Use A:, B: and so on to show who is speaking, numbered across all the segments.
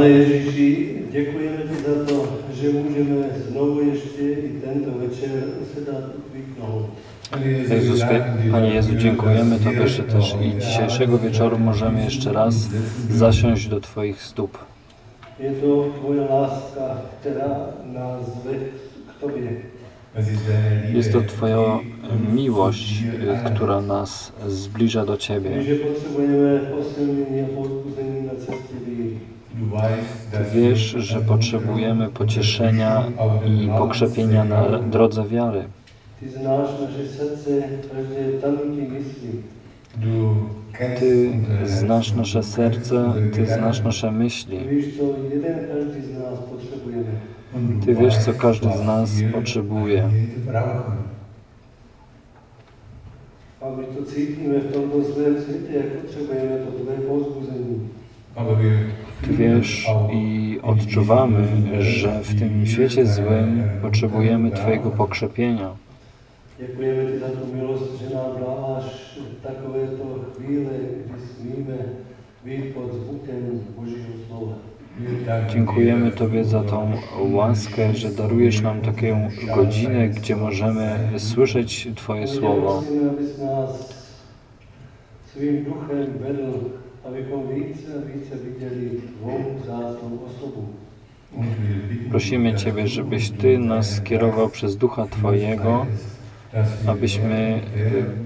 A: Pane Ježíši, děkujeme ti za to, že můžeme znovu ještě i tento večer sedat u tvých nohou.
B: Jezus, Panie Jezu, dziękujemy Tobie, że też i dzisiejszego wieczoru możemy jeszcze raz zasiąść do Twoich stóp.
A: Je to tvoje láska, která nás zve k tobě.
B: Jest to Twoja miłość, która nas zbliża do Ciebie.
A: Když je
B: wiesz, że potrzebujemy pocieszenia i pokrzepienia na drodze wiary.
A: Ty
B: znasz nasze serce, Ty znasz nasze myśli.
A: Ty
B: wiesz, co każdy z nas potrzebuje.
A: A my to cítíme v tomto svém světě, jak potřebujeme to tvé povzbuzení.
B: Ty wiesz i odczuwamy, że w tym świecie złym potrzebujemy Twojego pokrzepienia.
A: Děkujeme ti za tu milost, že nám dáváš takovéto chvíle, kdy smíme být pod zvukem Božího slova.
B: Dziękujemy Tobie za tą łaskę, że darujesz nam taką godzinę, gdzie możemy słyszeć Twoje słowo.
A: Duchem abychom více a více viděli tvou vzácnou osobu.
B: Prosimy Ciebie, żebyś Ty nas skierował przez Ducha Twojego, abyśmy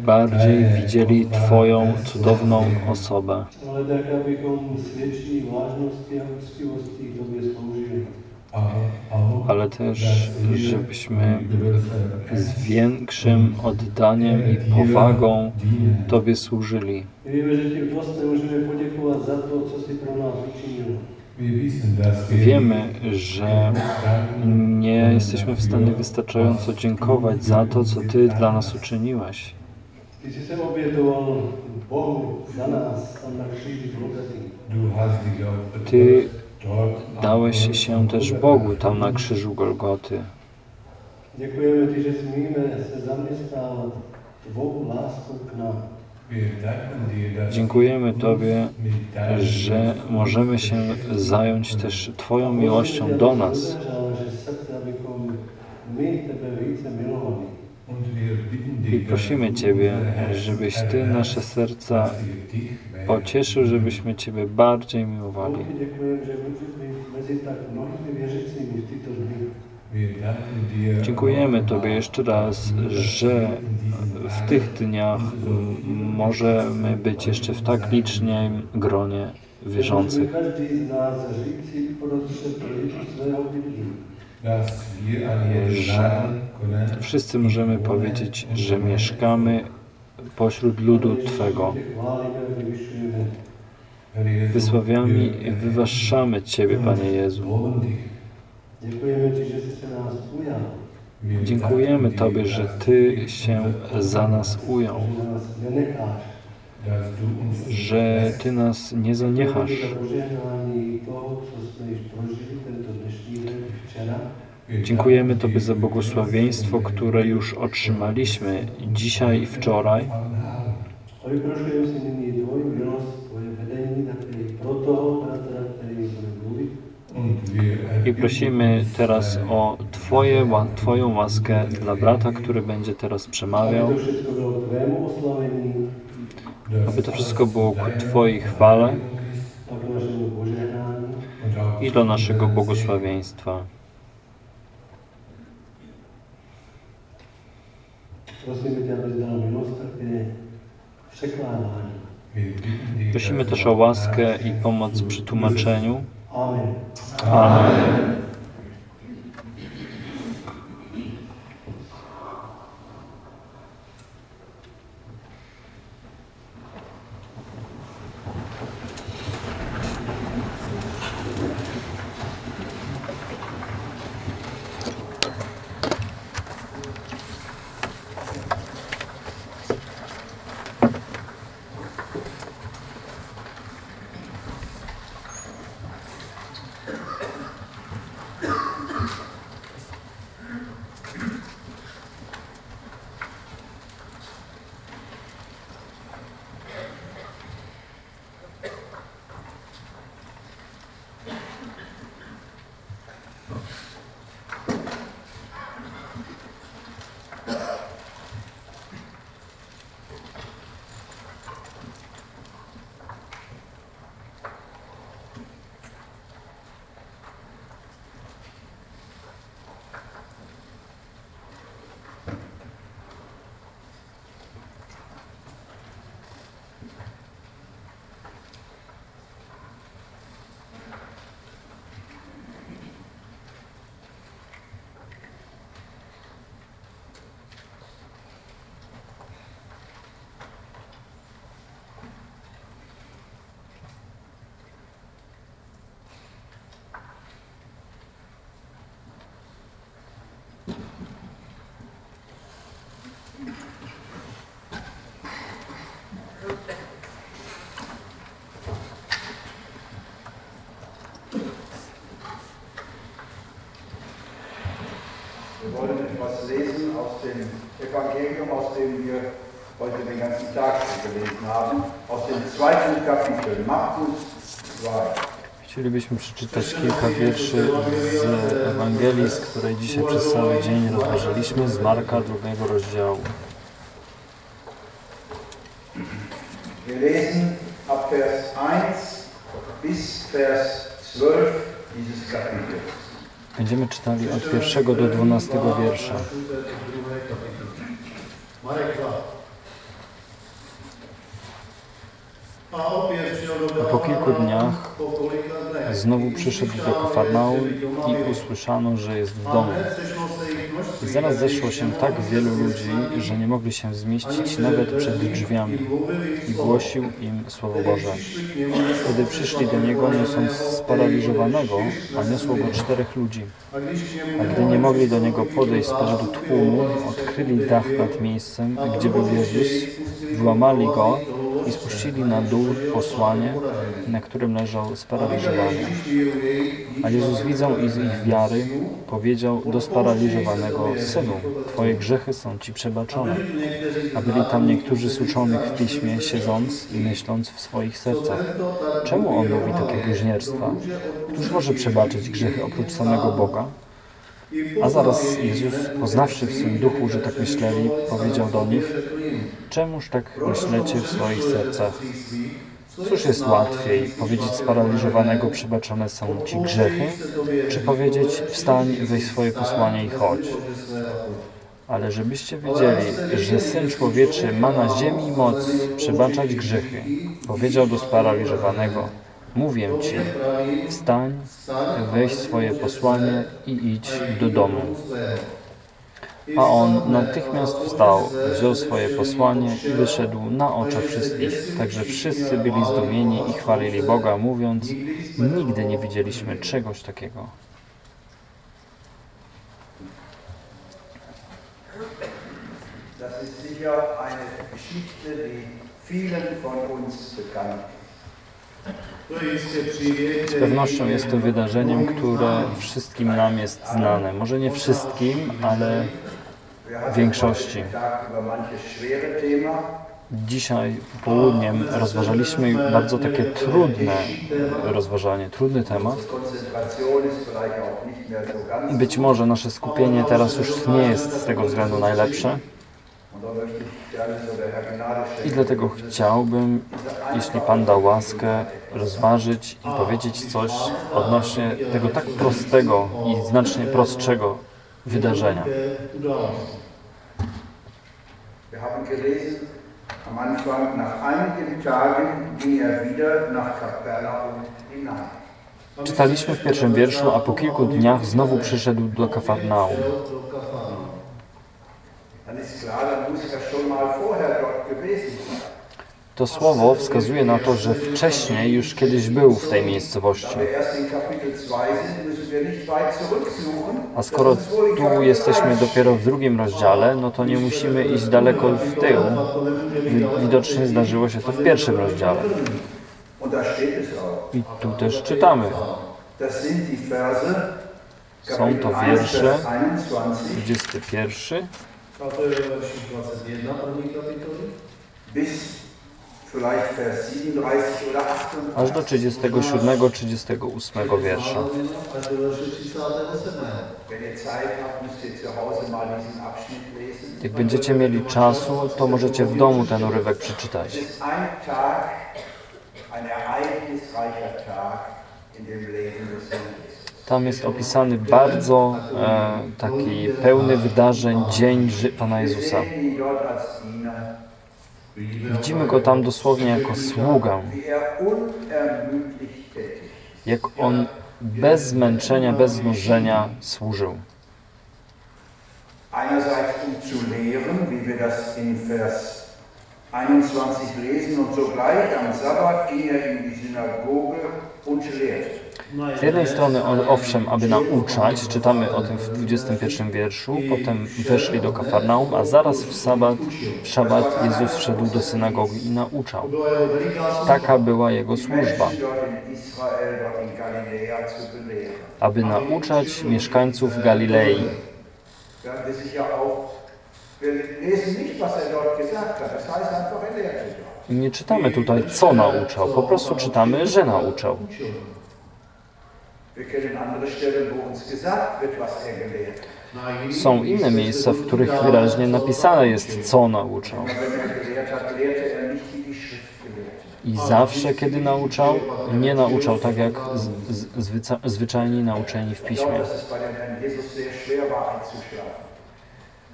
B: bardziej widzieli Twoją cudowną osobę,
A: Ale tak, abychom větší vážností a úctivostí Tobě sloužili.
B: Ale też żebyśmy z większym oddaniem i powagą Tobie służyli. Wiemy, że nie jesteśmy w stanie wystarczająco dziękować za to, co Ty dla nas uczyniłeś.
A: Ty.
B: Ty dałeś się też Bogu tam na krzyżu Golgoty.
A: Smíme se zaměstnávat tvou láskou k nám.
B: Dziękujemy Tobie, że możemy się zająć też Twoją miłością do nas. I prosimy Ciebie, żebyś Ty nasze serca pocieszył, żebyśmy Ciebie bardziej miłowali.
A: Tak.
B: Dziękujemy Tobie jeszcze raz, że w tych dniach możemy być jeszcze w tak licznym gronie wierzących. Wszyscy możemy powiedzieć, że mieszkamy pośród ludu Twego. Wysławiamy i wywyższamy Ciebie, Panie Jezu. Dziękujemy Tobie, że Ty się za nas ujął, że Ty nas nie zaniechasz. Dziękujemy Tobie za błogosławieństwo, które już otrzymaliśmy dzisiaj i wczoraj.
A: I
B: prosimy teraz o Twoje, Twoją łaskę dla brata, który będzie teraz przemawiał, aby to wszystko było ku Twojej chwale i do naszego błogosławieństwa. Prosimy też o łaskę i pomoc przy tłumaczeniu.
A: Amen.
C: Haben, aus dem zweiten Kapitel, Markus 2.
B: Chcielibyśmy przeczytać kilka wierszy z Ewangelii, z której dzisiaj przez cały dzień rozważaliśmy, z Marka drugiego rozdziału.
C: Wir lesen ab Vers 1 bis Vers 12 dieses Kapitels.
B: Będziemy czytali od pierwszego do dwunastego wiersza.
D: Marek 2. A
B: po kilku dniach. Znowu przyszedł do Kafarnaum i usłyszano, że jest w domu. I zaraz zeszło się tak wielu ludzi, że nie mogli się zmieścić nawet przed drzwiami. I głosił im Słowo Boże. Wtedy przyszli do niego, niosąc sparaliżowanego, a niosło go czterech ludzi.
D: A
B: gdy nie mogli do niego podejść z powodu tłumu, odkryli dach nad miejscem, gdzie był Jezus, wyłamali go i spuścili na dół posłanie, na którym leżał sparaliżowany. A Jezus, widząc ich ich wiary, powiedział do sparaliżowanego, Synu, Twoje grzechy są Ci przebaczone. A byli tam niektórzy z uczonych w piśmie, siedząc i myśląc w swoich sercach, czemu on mówi takie bluźnierstwa? Któż może przebaczyć grzechy oprócz samego Boga? A zaraz Jezus, poznawszy w swym duchu, że tak myśleli, powiedział do nich, czemuż tak myślecie w swoich sercach? Cóż jest łatwiej, powiedzieć sparaliżowanego przebaczone są Ci grzechy, czy powiedzieć wstań, weź swoje posłanie i chodź? Ale żebyście wiedzieli, że Syn Człowieczy ma na ziemi moc przebaczać grzechy, powiedział do sparaliżowanego, mówię Ci, wstań, weź swoje posłanie i idź do domu. A on natychmiast wstał, wziął swoje posłanie i wyszedł na oczach wszystkich. Także wszyscy byli zdumieni i chwalili Boga, mówiąc, nigdy nie widzieliśmy czegoś takiego. Z pewnością jest to wydarzeniem, które wszystkim nam jest znane. Może nie wszystkim, ale większości. Dzisiaj południem rozważaliśmy bardzo takie trudne rozważanie, trudny temat. Być może nasze skupienie teraz już nie jest z tego względu najlepsze i dlatego chciałbym, jeśli Pan da łaskę, rozważyć i powiedzieć coś odnośnie tego tak prostego i znacznie prostszego wydarzenia.
D: události.
C: Wir haben gelesen, am Anfang, nach einigen Tagen ging er wieder nach Kapernaum hinein.
B: Czytaliśmy w pierwszym wierszu, a po kilku dniach znowu przyszedł do Kafarnaum.
D: Do Kafarnaum.
C: Dann ist klar, dann muss schon mal vorher dort gewesen sein.
B: To słowo wskazuje na to, że wcześniej już kiedyś był w tej miejscowości.
C: Da wir erst in Kapitel 2 sind, müssen wir nicht weit zurücksuchen.
B: A skoro tu jesteśmy
C: 1
B: dopiero w drugim rozdziale, no to nie musimy iść daleko w tył. Wi- Widocznie zdarzyło się to w pierwszym rozdziale. I tu też czytamy. Są to
C: 1,
B: wiersze
C: Vers 21
B: 21
D: A to je verši 21 první kapitoly.
C: bis vielleicht Vers 37 oder
B: aż do
C: 38.
B: 37-38 wiersza.
D: Až do verše 37.
C: Wenn ihr Zeit habt, müsst ihr zu Hause mal diesen Abschnitt lesen.
B: Jak będziecie mieli czasu, to możecie w domu ten urywek przeczytać.
C: Ein Tag, ein ereignisreicher Tag in dem Leben des Jesus.
B: Tam jest opisany bardzo e, taki pełny wydarzeń dzień Pana Jezusa. Widzimy go tam dosłownie jako sługę, jak on bez zmęczenia, bez znużenia służył.
C: Einerseits um zu lehren, wie wir das in Vers 21 lesen, und sogleich am Sabbat ging er in die Synagoge und lehrte.
B: Z jednej strony, on, owszem, aby nauczać, czytamy o tym w 21 wierszu, potem weszli do Kafarnaum, a zaraz w sabat, w szabat Jezus wszedł do synagogi i nauczał. Taka była jego służba, aby nauczać mieszkańców Galilei. Nie czytamy tutaj, co nauczał, po prostu czytamy, że nauczał. Są inne miejsca, w których wyraźnie napisane jest, co nauczał. I zawsze, kiedy nauczał, nie nauczał tak jak zwyca, zwyczajni nauczeni w piśmie.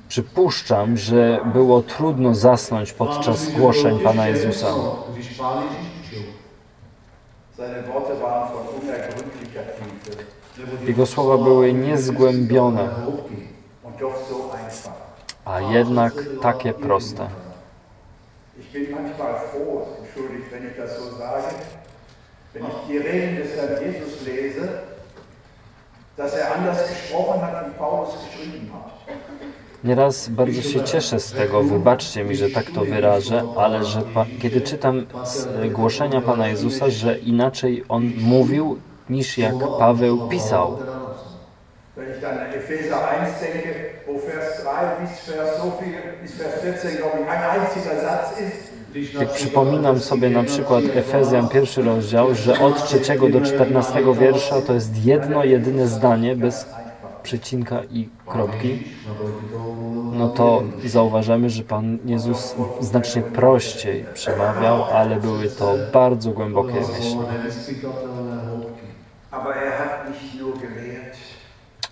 B: Przypuszczam, że było trudno zasnąć podczas głoszeń Pana Jezusa.
C: Seine Worte waren von unergründlicher Tiefe
B: Jego słowa były niezgłębione, a jednak takie proste.
C: Ich bin manchmal froh, entschuldigt, wenn ich das so sage, wenn ich die Reden des Herrn Jesus lese, dass er anders gesprochen hat, wie Paulus geschrieben hat.
B: Nieraz bardzo się cieszę z tego, wybaczcie mi, że tak to wyrażę, ale że kiedy czytam z głoszenia Pana Jezusa, że inaczej On mówił niż jak Paweł pisał.
C: Wenn ich dann an Epheser 1 denke, wo Vers 3 bis Vers, so viel, bis Vers 14, glaube ich, ein einziger Satz ist,
B: Jak przypominam sobie na przykład Efezjan pierwszy rozdział, że od trzeciego do czternastego wiersza to jest jedno, jedyne zdanie bez przecinka i kropki, no to zauważamy, że Pan Jezus znacznie prościej przemawiał, ale były to bardzo głębokie myśli.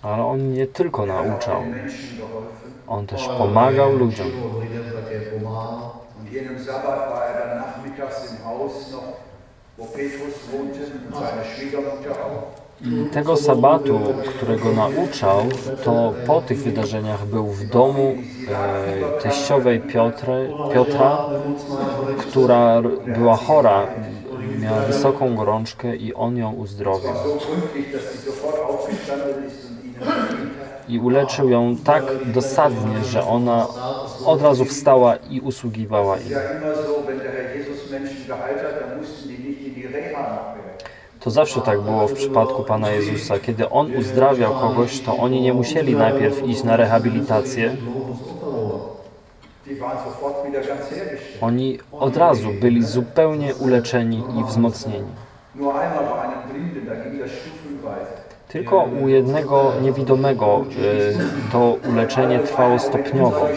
B: Ale On nie tylko nauczał. On też pomagał ludziom.
C: Wo Petrus wohnte und seine Schwiegermutter auch.
B: Tego sabatu, którego nauczał, to po tych wydarzeniach był w domu e, teściowej Piotry, Piotra, która była chora, miała wysoką gorączkę i on ją uzdrowił. I uleczył ją tak dosadnie, że ona od razu wstała i usługiwała im. To zawsze tak było w przypadku Pana Jezusa. Kiedy On uzdrawiał kogoś, to oni nie musieli najpierw iść na rehabilitację. Oni od razu byli zupełnie uleczeni i wzmocnieni. Tylko u jednego niewidomego y, to uleczenie trwało stopniowo,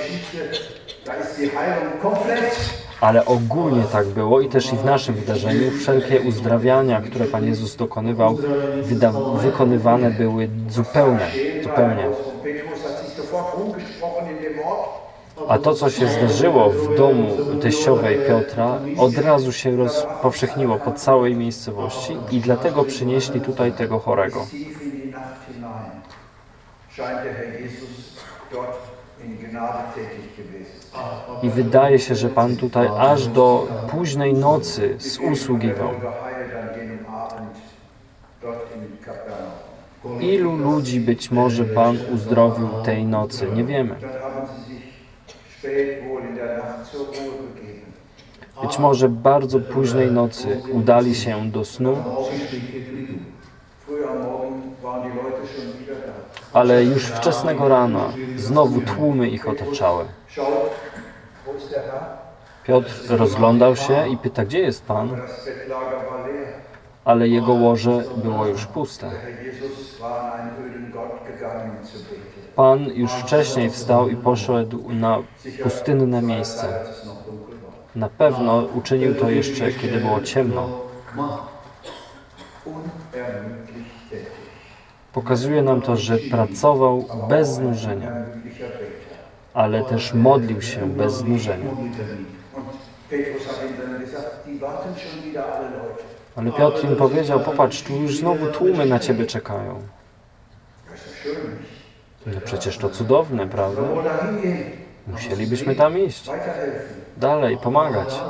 B: Ale ogólnie tak było i też i w naszym wydarzeniu wszelkie uzdrawiania, które Pan Jezus dokonywał, wykonywane były zupełnie, zupełnie. A to, co się zdarzyło w domu teściowej Piotra, od razu się rozpowszechniło po całej miejscowości i dlatego przynieśli tutaj tego chorego.
C: Scheint der Herr Jesus dort
B: I wydaje się, że Pan tutaj aż do późnej nocy usługiwał. Ilu ludzi być może Pan uzdrowił tej nocy? Nie wiemy. Być może bardzo późnej nocy udali się do snu, Ale już wczesnego rana znowu tłumy ich otaczały. Piotr rozglądał się i pyta, gdzie jest Pan? Ale jego łoże było już puste. Pan już wcześniej wstał i poszedł na pustynne miejsce. Na pewno uczynił to jeszcze, kiedy było ciemno. Pokazuje nam to, że pracował bez znużenia, ale też modlił się bez znużenia. Ale Piotr im powiedział, popatrz, tu już znowu tłumy na ciebie czekają. No przecież to cudowne, prawda? Musielibyśmy tam iść, dalej, pomagać.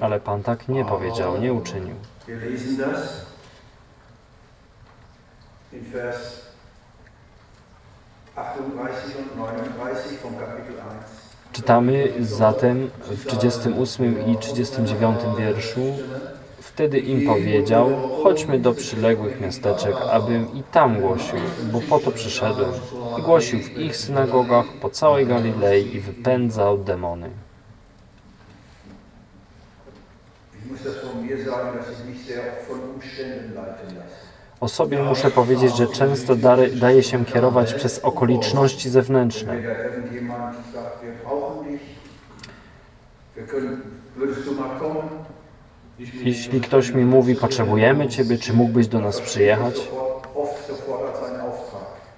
B: Ale Pan tak nie powiedział, nie uczynił.
C: In Vers 38 und 39 vom Kapitel 1.
B: Czytamy zatem w 38 i 39 wierszu Wtedy im powiedział, chodźmy do przyległych miasteczek, abym i tam głosił, bo po to przyszedłem. I głosił w ich synagogach po całej Galilei i wypędzał demony.
C: Ich muss das von mir sagen, dass ich mich sehr oft von Umständen leiten lasse.
B: O sobie muszę powiedzieć, że często dary, daje się kierować przez okoliczności zewnętrzne. Jeśli ktoś mi mówi, potrzebujemy Ciebie, czy mógłbyś do nas przyjechać,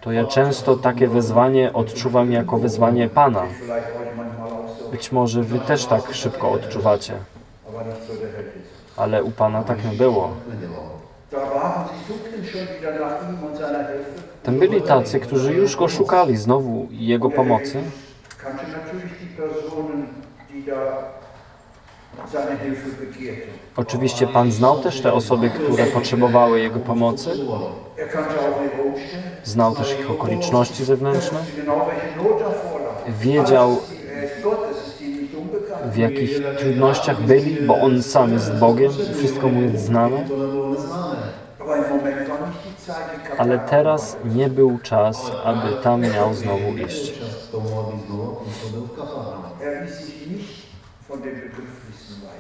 B: to ja często takie wezwanie odczuwam jako wezwanie Pana. Być może Wy też tak szybko odczuwacie, ale u Pana tak nie było. Tam byli tacy, którzy już Go szukali znowu Jego pomocy. Oczywiście Pan znał też te osoby, które potrzebowały Jego pomocy.
C: Er.
B: Znał też ich okoliczności zewnętrzne.
C: Er.
B: Wiedział, w jakich trudnościach byli, bo On sam jest Bogiem, wszystko Mu jest znane. Ale teraz nie był czas, aby tam miał znowu iść.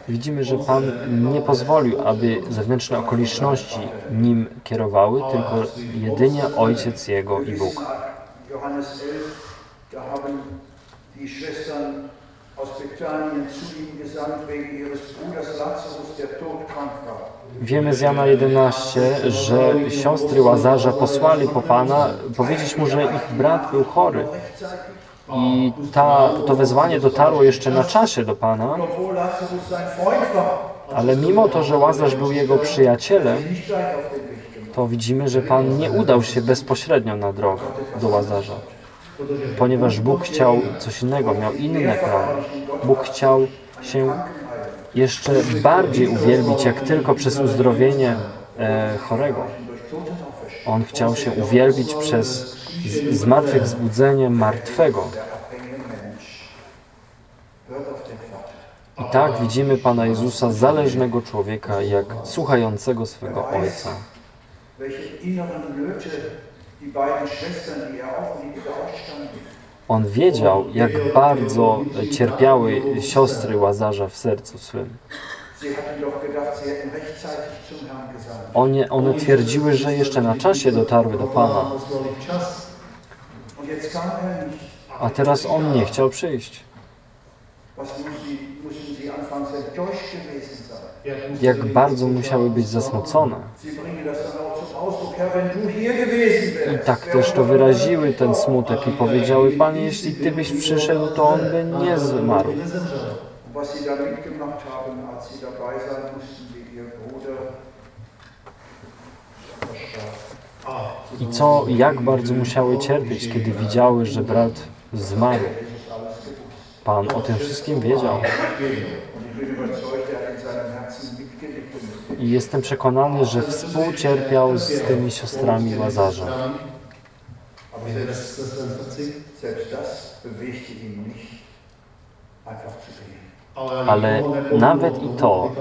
B: Widzimy, że Pan nie pozwolił, aby zewnętrzne okoliczności nim kierowały, tylko jedynie Ojciec Jego i Bóg.
C: Johannes 11, da haben die Schwestern aus Bethanien zu ihm gesandt wegen ihres Bruders Lazarus, der todkrank war.
B: Wiemy z Jana 11, że siostry Łazarza posłali po Pana powiedzieć mu, że ich brat był chory. I ta, to wezwanie dotarło jeszcze na czasie do Pana, ale mimo to, że Łazarz był jego przyjacielem, to widzimy, że Pan nie udał się bezpośrednio na drogę do Łazarza, ponieważ Bóg chciał coś innego, miał inne plany. Bóg chciał się jeszcze bardziej uwielbić, jak tylko przez uzdrowienie e, chorego. On chciał się uwielbić przez zmartwychwzbudzenie martwego. I tak widzimy Pana Jezusa, zależnego człowieka, jak słuchającego swego Ojca.
C: Er.
B: On wiedział, jak bardzo cierpiały siostry Łazarza w sercu swym. One, one twierdziły, że jeszcze na czasie dotarły do Pana,
C: er
B: a teraz On nie chciał przyjść. Jak bardzo musiały być zasmucone. I tak też to wyraziły ten smutek i powiedziały, Panie, jeśli Ty byś przyszedł, to on by nie zmarł. I co, jak bardzo musiały cierpieć, kiedy widziały, że brat zmarł. Pan o tym wszystkim wiedział.
C: Und ich bin überzeugt, er hat in seinem Herzen mitgelitten mit
B: I jestem przekonany, że współcierpiał z tymi siostrami Łazarza. Ale nawet i to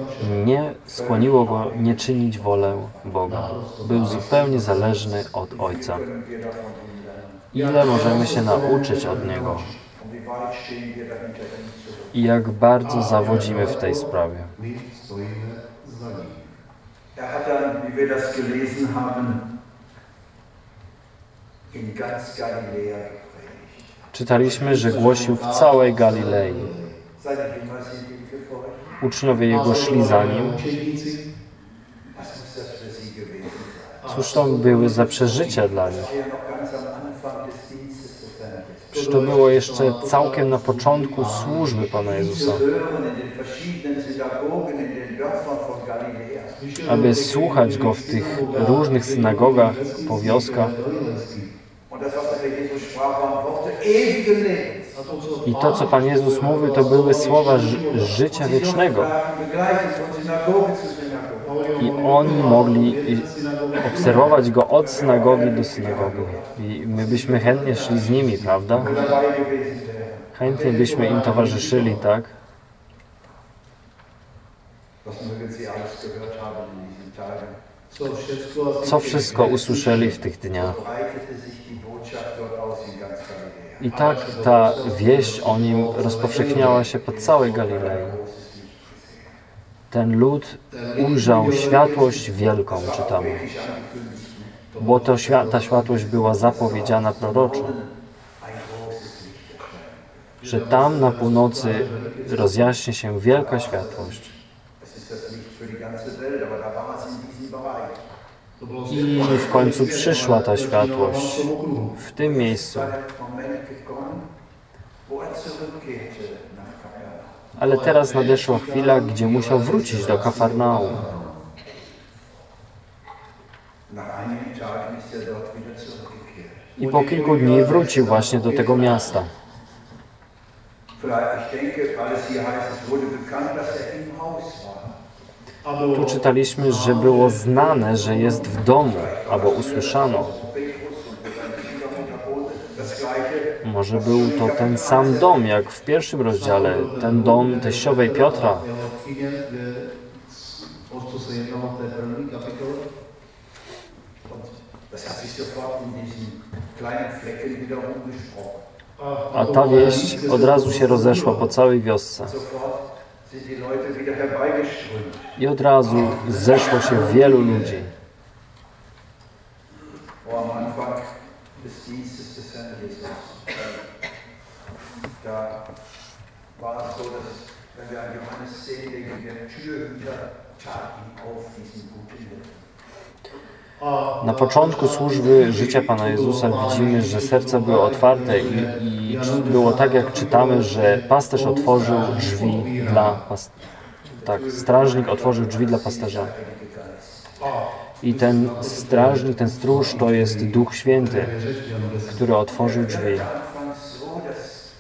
B: nie skłoniło go nie czynić wolę Boga. Był zupełnie zależny od Ojca. Ile możemy się nauczyć od Niego i jak bardzo zawodzimy w tej sprawie.
C: Er hat dann, wie wir das gelesen haben, in ganz Galiläa gepredigt.
B: Czytaliśmy, że głosił w całej Galilei. Uczniowie Jego szli za Nim. Cóż to były za przeżycia dla nich? Przecież to było jeszcze całkiem na początku służby Pana Jezusa. Aby słuchać Go w tych różnych synagogach, po wioskach. I to, co Pan Jezus mówił, to były słowa ży życia wiecznego. I oni mogli obserwować Go od synagogi do synagogi. I my byśmy chętnie szli z nimi, prawda? Chętnie byśmy im towarzyszyli, tak?
C: Was mögen Sie alles gehört haben in diesen Tagen?
D: Co wszystko,
B: Co wszystko usłyszeli w tych dniach. I tak ta wieść o nim rozpowszechniała się po całej Galilei. Ten lud ujrzał światłość wielką, czytamy. Bo to ta światłość była zapowiedziana proroczo, że tam na północy rozjaśni się wielka światłość. I w końcu przyszła ta światłość w tym miejscu. Ale teraz nadeszła chwila, gdzie musiał wrócić do Kafarnaum. I po kilku dni wrócił właśnie do tego miasta. Tu czytaliśmy, że było znane, że jest w domu, albo usłyszano. Może był to ten sam dom, jak w pierwszym rozdziale, ten dom teściowej Piotra. A ta wieść od razu się rozeszła po całej wiosce. I od razu zeszło się wielu ludzi.
C: Am Anfang des Dienstes des Herrn Jesus. Da war es so, dass, wenn wir an Johannes 10 denken, der Türhüter tat ihm auf diesen guten Hirten.
B: Na początku służby życia Pana Jezusa widzimy, że serca były otwarte i, i było tak, jak czytamy, że pasterz otworzył drzwi dla. Tak, strażnik otworzył drzwi dla pasterza. I ten strażnik, ten stróż to jest Duch Święty, który otworzył drzwi.
C: Anfangs so, dass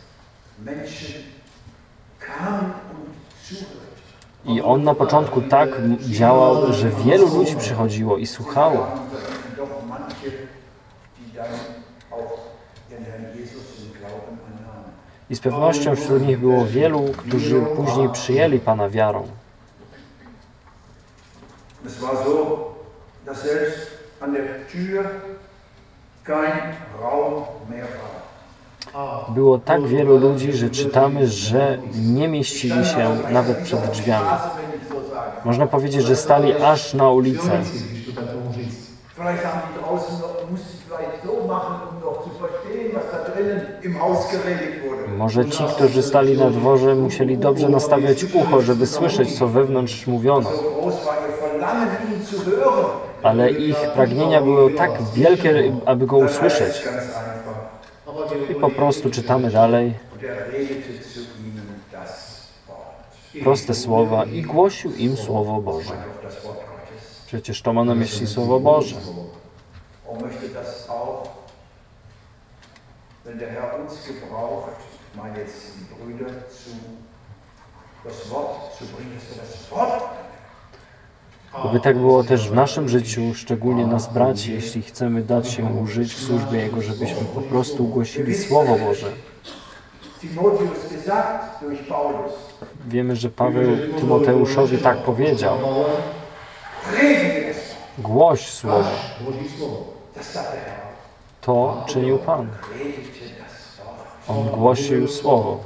C: Menschen kamen und zuhörten.
B: I on na początku tak działał, że wielu ludzi przychodziło i słuchało. I z pewnością wśród nich było wielu, którzy później przyjęli Pana wiarą.
C: An der Tür kein Raum mehr war.
B: Było tak wielu ludzi, że czytamy, że nie mieścili się nawet przed drzwiami. Można powiedzieć, że stali aż na
C: wurde.
B: Może ci, którzy stali na dworze, musieli dobrze nastawiać ucho, żeby słyszeć, co wewnątrz mówiono. Ale ich pragnienia były tak wielkie, aby go usłyszeć. I po prostu czytamy dalej proste słowa i głosił im Słowo Boże. Przecież to ma na myśli Słowo Boże.
C: Das Wort zu bringen, dass wir das Wort
B: Aby tak było też w naszym życiu, szczególnie nas braci, jeśli chcemy dać się użyć w służbie Jego, żebyśmy po prostu głosili Słowo Boże. Wiemy, że Paweł Tymoteuszowi tak powiedział. Głoś Słowo. To czynił Pan. On głosił Słowo.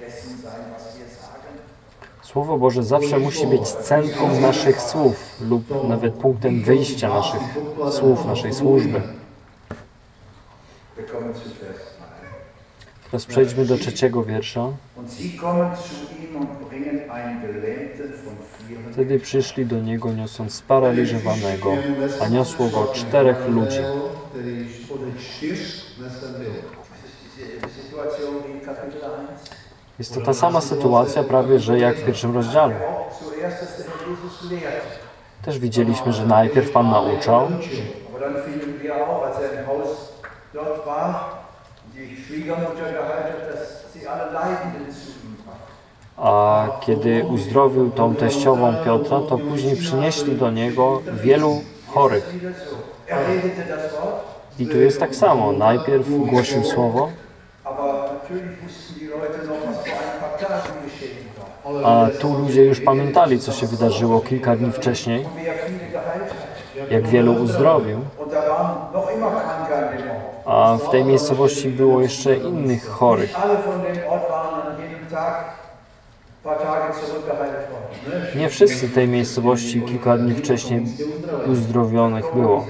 C: Das.
B: Słowo Boże zawsze musi być centrum naszych słów lub nawet punktem wyjścia naszych słów, naszej służby.
C: Wir kommen zu Vers 3.
B: Teraz przejdźmy do trzeciego wiersza. Wtedy przyszli do niego niosąc sparaliżowanego, a niosło go czterech ludzi.
D: Który podać szirz, następnego.
C: Das ist diese Situation wie in Kapitel 1.
B: Jest to ta sama sytuacja prawie, że jak w pierwszym rozdziale. Też widzieliśmy, że najpierw Pan nauczał, a kiedy uzdrowił tą teściową Piotra, to później przynieśli do niego wielu chorych. I tu jest tak samo. Najpierw głosił słowo, A tu ludzie już pamiętali, co się wydarzyło kilka dni wcześniej, jak wielu uzdrowił. A w tej miejscowości było jeszcze innych chorych. Nie wszyscy tej miejscowości kilka dni wcześniej uzdrowionych było.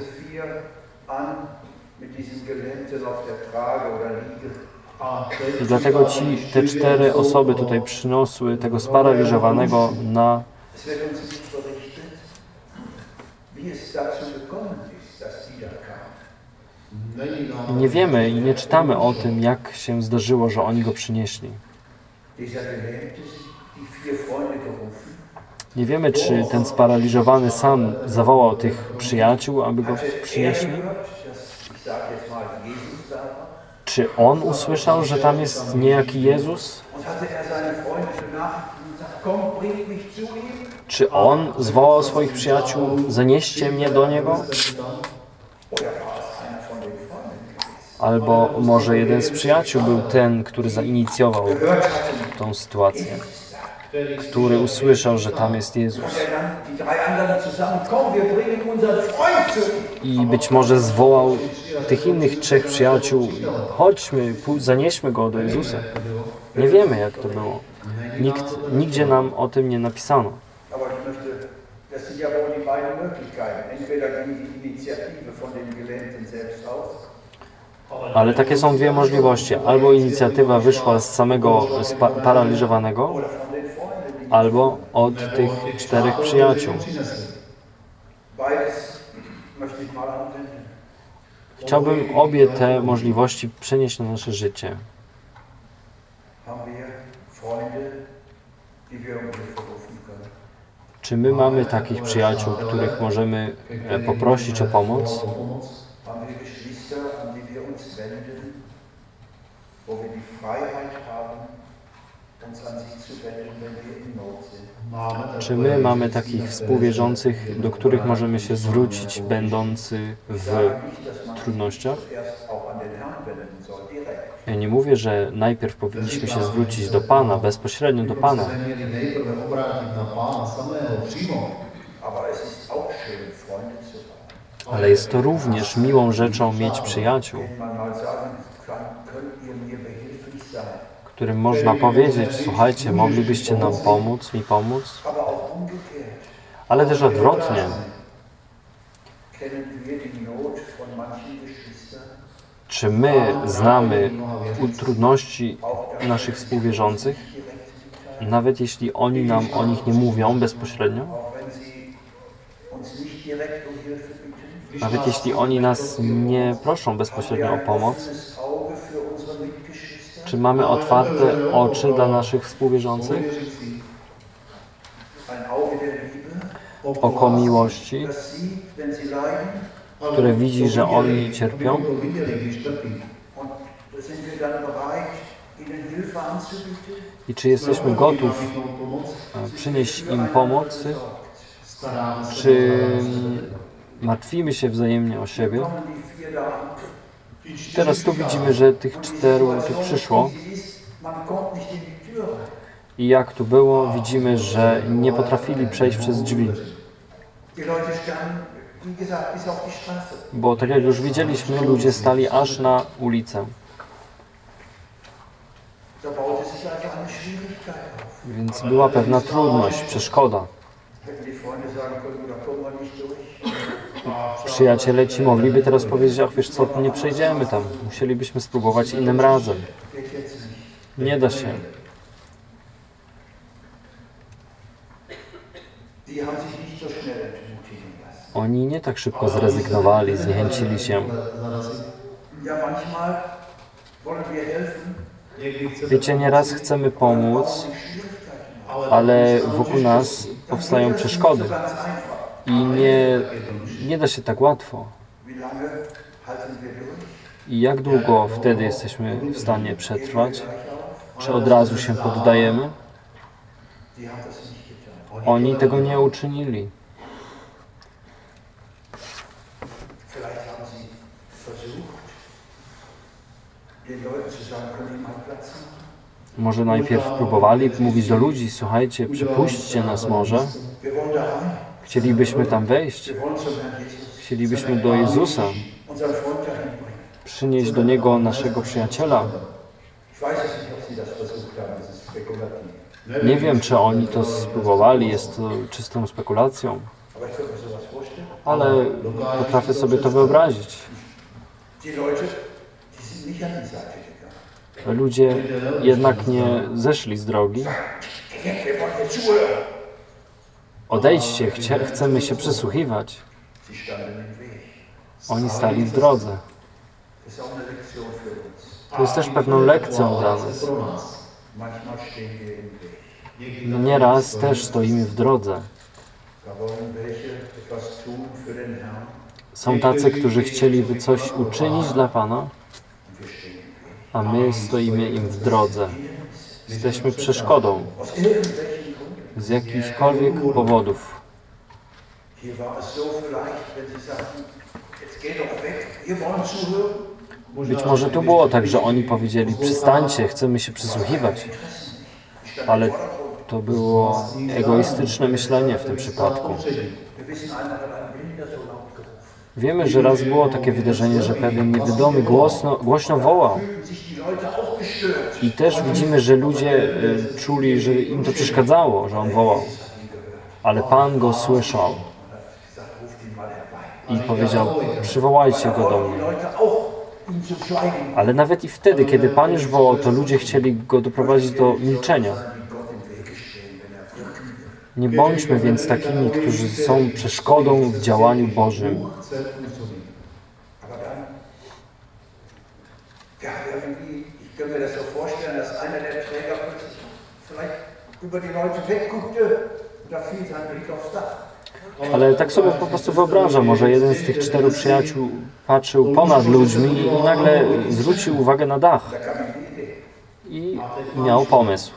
B: I dlatego ci, te cztery osoby tutaj przyniosły tego sparaliżowanego na nie wiemy i nie czytamy o tym, jak się zdarzyło, że oni go przynieśli. Nie wiemy, czy ten sparaliżowany sam zawołał tych przyjaciół, aby go przynieśli. Czy on usłyszał, że tam jest niejaki Jezus? Czy on zwołał swoich przyjaciół, zanieście mnie do niego? Albo może jeden z przyjaciół był ten, który zainicjował tą sytuację. Który usłyszał, że tam jest Jezus. I być może zwołał tych innych trzech przyjaciół, chodźmy, zanieśmy go do Jezusa. Nie wiemy, jak to było. Nikt, nigdzie nam o tym nie napisano. Ale takie są dwie możliwości. Albo inicjatywa wyszła z samego spa- albo od tych czterech przyjaciół. Chciałbym obie te możliwości przenieść na nasze życie. Czy my mamy takich przyjaciół, których możemy e, poprosić o pomoc?
C: Wo wir die Freiheit haben,
B: Czy my mamy takich współwierzących, do których możemy się zwrócić, będący w trudnościach? Ja nie mówię, że najpierw powinniśmy się zwrócić do Pana, bezpośrednio do Pana, ale jest to również miłą rzeczą mieć przyjaciół,
C: denen man mal sagen kann, könnt ihr mir behilflich sein?
B: Którym można powiedzieć, słuchajcie, moglibyście nam pomóc, mi pomóc, ale też odwrotnie. Czy my znamy trudności naszych współwierzących, nawet jeśli oni nam o nich nie mówią bezpośrednio? Nawet jeśli oni nas nie proszą bezpośrednio o pomoc, czy mamy otwarte oczy dla naszych współwierzących? Oko miłości, które widzi, że oni cierpią? I czy jesteśmy gotów e, przynieść im pomoc? Czy martwimy się wzajemnie o siebie? Teraz tu widzimy, że tych czteru tu przyszło i jak tu było, widzimy, że nie potrafili przejść przez drzwi. Bo tak jak już widzieliśmy, ludzie stali aż na ulicę. Więc była pewna trudność, przeszkoda.
C: Hätten die Freunde sagen können, da kommen wir nicht durch.
B: Przyjaciele ci mogliby teraz powiedzieć, ach wiesz co, nie przejdziemy tam. Musielibyśmy spróbować innym razem. Nie da się. Oni nie tak szybko zrezygnowali, zniechęcili się. Wiecie, nieraz chcemy pomóc, ale wokół nas powstają przeszkody. I nie, nie da się tak łatwo. I jak długo wtedy jesteśmy w stanie przetrwać? Czy od razu się poddajemy? Oni tego nie uczynili. Może najpierw próbowali mówić do ludzi, słuchajcie, przypuśćcie nas może. Chcielibyśmy tam wejść. Chcielibyśmy do Jezusa przynieść do Niego naszego przyjaciela. Nie wiem, czy oni to spróbowali, jest to czystą spekulacją, ale potrafię sobie to wyobrazić. Ludzie jednak nie zeszli z drogi. Odejdźcie, chcie, chcemy się przysłuchiwać. Oni stali w drodze. To jest też pewną lekcją dla nas. Nieraz też stoimy w drodze. Są tacy, którzy chcieliby coś uczynić dla Pana, a my stoimy im w drodze. Jesteśmy przeszkodą. Z jakichkolwiek powodów. Być może to było tak, że oni powiedzieli: Przystańcie, chcemy się przysłuchiwać. Ale to było egoistyczne myślenie w tym przypadku. Wiemy, że raz było takie wydarzenie, że pewien niewidomy głośno, głośno wołał. I też widzimy, że ludzie y, czuli, że im to przeszkadzało, że on wołał. Ale Pan go słyszał i powiedział: Przywołajcie go do mnie. Ale nawet i wtedy, kiedy Pan już wołał, to ludzie chcieli go doprowadzić do milczenia. Nie bądźmy więc takimi, którzy są przeszkodą w działaniu Bożym.
C: Kann mir das so vorstellen, dass einer der Träger vielleicht über die Leute wegguckte und da fiel sein Blick aufs Dach.
B: Ale tak sobie po prostu wyobrażam, może jeden z tych czterech przyjaciół patrzył ponad ludźmi i nagle zwrócił uwagę na dach i miał pomysł.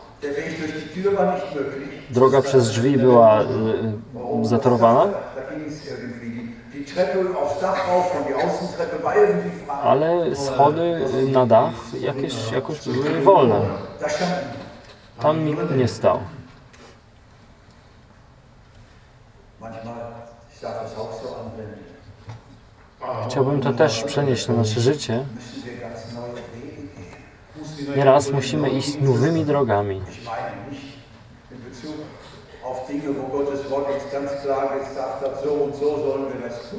B: Droga przez drzwi była y, y, zatorowana, ale schody na dach jakieś, jakoś były wolne. Tam nikt nie stał. Chciałbym to też przenieść na nasze życie. Nieraz musimy iść nowymi drogami.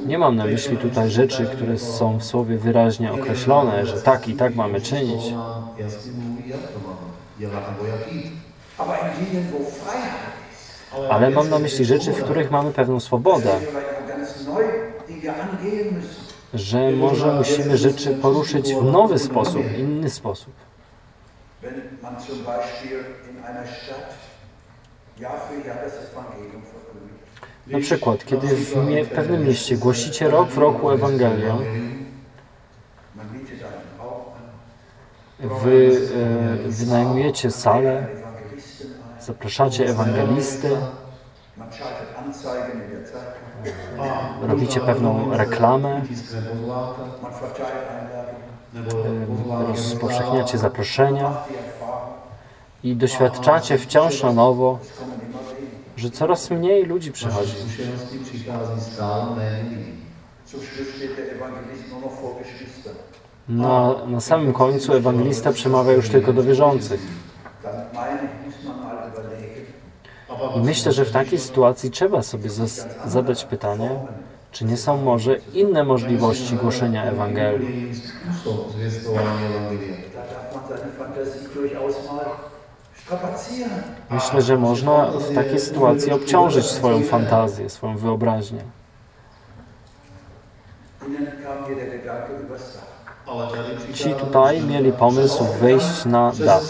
B: Nie mam na myśli tutaj rzeczy, które są w słowie wyraźnie określone, że tak i tak mamy czynić. Ale mam na myśli rzeczy, w których mamy pewną swobodę, że może musimy rzeczy poruszyć w nowy sposób, inny sposób.
C: Wenn man zum Beispiel in einer Stadt
B: Na przykład, kiedy w, mie- w pewnym mieście głosicie rok w roku Ewangelię, wy e, wynajmujecie salę, zapraszacie
C: Zeitung,
B: robicie pewną reklamę, e, rozpowszechniacie zaproszenia i doświadczacie wciąż na nowo, że coraz mniej ludzi przychodzi. Na, na samym końcu ewangelista przemawia już tylko do wierzących. I myślę, że w takiej sytuacji trzeba sobie zadać pytanie, czy nie są może inne możliwości głoszenia Ewangelii. Myślę, że można w takiej sytuacji obciążyć swoją fantazję, swoją wyobraźnię. Ci tutaj mieli pomysł wejść na dach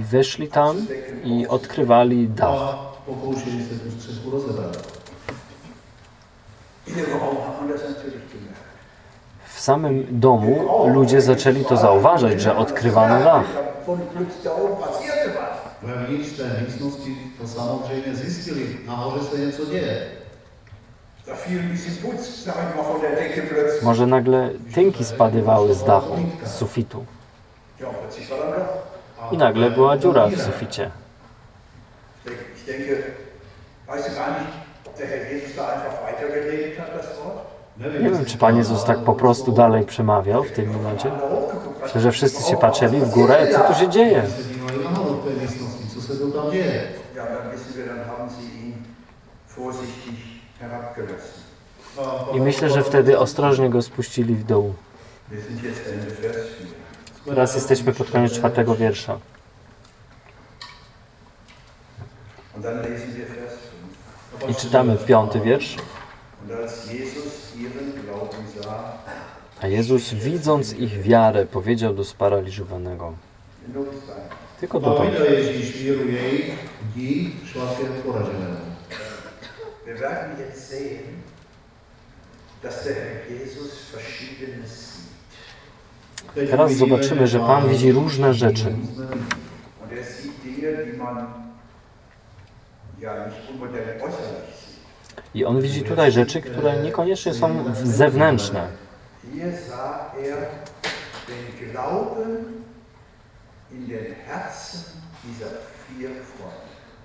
B: i weszli tam i odkrywali dach.
D: Pokoušeli tu střechu rozebrat.
C: man das natürlich gemerkt.
B: W samym domu ludzie zaczęli to zauważać, że odkrywano dach.
D: To.
B: Może nagle tynki spadywały z dachu, z sufitu. I nagle była dziura w suficie.
C: Ich denke- Ich gar nicht, der Herr Jesus da einfach weitergeredet hat, das Wort?
B: Nie wiem, czy Pan Jezus tak po prostu dalej przemawiał w tym momencie. Myślę, że wszyscy się patrzyli w górę, co tu się dzieje. I myślę, że wtedy ostrożnie go spuścili w dół.
C: Wir sind jetzt Ende Vers 4.
B: Teraz jesteśmy pod koniec czwartego wiersza.
C: Und dann lesen wir Vers 5.
B: I czytamy piąty wiersz. A Jezus, widząc ich wiarę, powiedział do sparaliżowanego.
C: genug sein.
B: Tylko
C: sieht.
D: Teď
B: Teraz zobaczymy, że Pan widzi różne rzeczy.
C: Ja nicht unbedingt äußerlich.
B: I on widzi tutaj rzeczy, które niekoniecznie są zewnętrzne.
C: Er.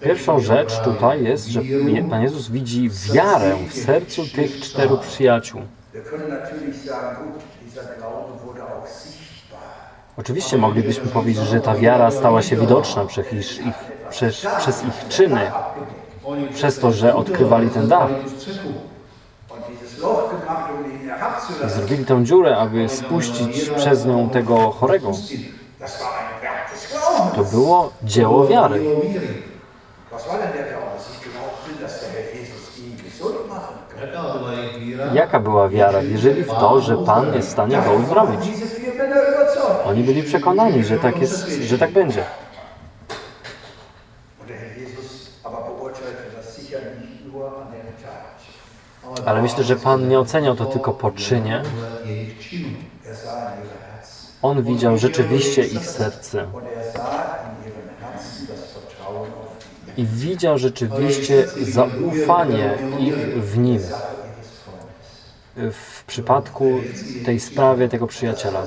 B: Pierwszą rzecz tutaj jest, że Pan Jezus widzi wiarę w sercu tych czteru przyjaciół. Oczywiście moglibyśmy powiedzieć, że ta wiara stała się widoczna przez ich, przez, przez ich czyny, przez to, że odkrywali ten dach. Zrobili tę dziurę, aby spuścić przez nią tego chorego. To było dzieło wiary. Jaka była wiara? Wierzyli w to, że Pan jest w stanie go uzdrowić. Oni byli przekonani, że tak, jest, że tak będzie.
C: Und der Herr Jesus aber beurteilte das sicher nicht nur an der Tat.
B: Ale myślę, że Pan nie oceniał to tylko po czynie. On widział rzeczywiście ich serce.
C: Er.
B: I widział rzeczywiście zaufanie ich w Nim. W przypadku tej sprawie tego przyjaciela.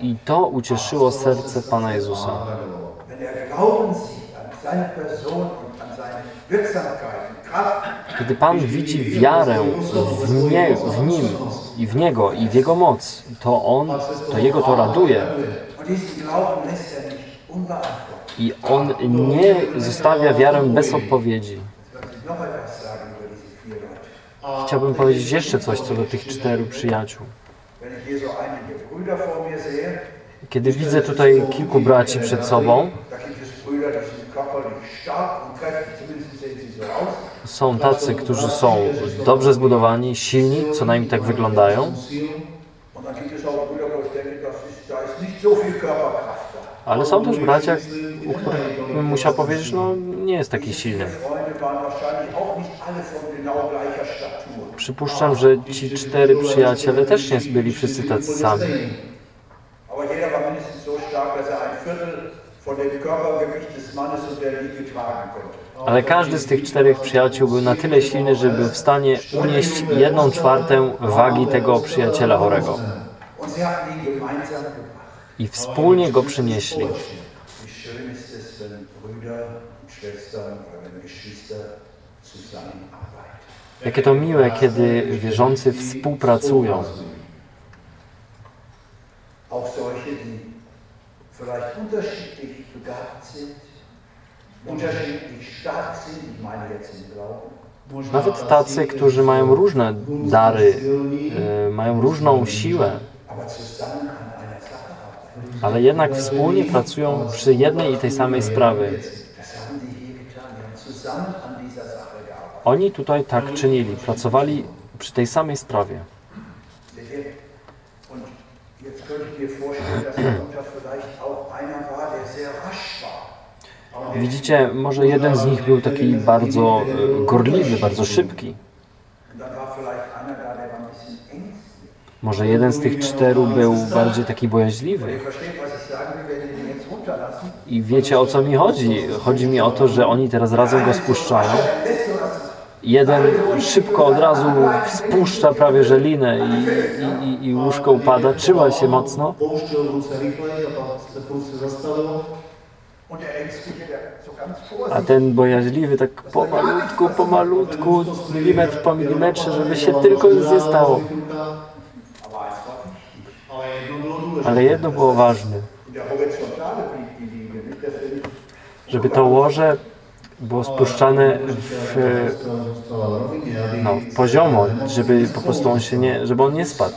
B: I to ucieszyło serce Pana Jezusa. Kiedy Pan widzi wiarę w, nie, w Nim i w Niego i w Jego moc, to On, to Jego to raduje. I On nie zostawia wiarę bez odpowiedzi. Chciałbym powiedzieć jeszcze coś co do tych czteru przyjaciół. Kiedy widzę tutaj kilku braci przed sobą,
C: da gibt es Brüder, die sind körperlich stark und kräftig, zumindest sehen sie so aus.
B: Są tacy, którzy są dobrze zbudowani, silni, co najmniej tak wyglądają, ale są też bracia, u których bym musiał powiedzieć, no nie jest taki silny. Przypuszczam, że ci cztery przyjaciele też nie byli wszyscy tacy sami.
C: Er von dem Körpergewicht des Mannes und der Liege tragen konnte.
B: Ale każdy z tych czterech przyjaciół był na tyle silny, że był w stanie unieść jedną czwartę wagi tego przyjaciela chorego. I wspólnie go przynieśli. Jakie to miłe, kiedy wierzący współpracują.
C: Auch solche, die vielleicht unterschiedlich begabt sind,
B: Nawet tacy, którzy mają różne dary, e, mają różną siłę, ale jednak wspólnie pracują przy jednej i tej samej sprawie. Oni tutaj tak czynili, pracowali przy tej samej sprawie.
C: Seht ihr? Und jetzt könnte ich mir vorstellen, dass darunter vielleicht auch einer war, der sehr rasch war.
B: Widzicie, może jeden z nich był taki bardzo e, gorliwy, bardzo szybki. Może jeden z tych czteru był bardziej taki bojaźliwy. I wiecie o co mi chodzi? Chodzi mi o to, że oni teraz razem go spuszczają. Jeden szybko od razu spuszcza prawie że linę i, i, i łóżko upada, trzyma się mocno,
D: a
B: ten bojaźliwy tak pomalutku, pomalutku, milimetr po milimetrze, żeby się tylko nic nie stało.
D: Ale jedno
B: było ważne, żeby to łoże było spuszczane w, no, poziomo, żeby po prostu on się nie, żeby on nie spadł.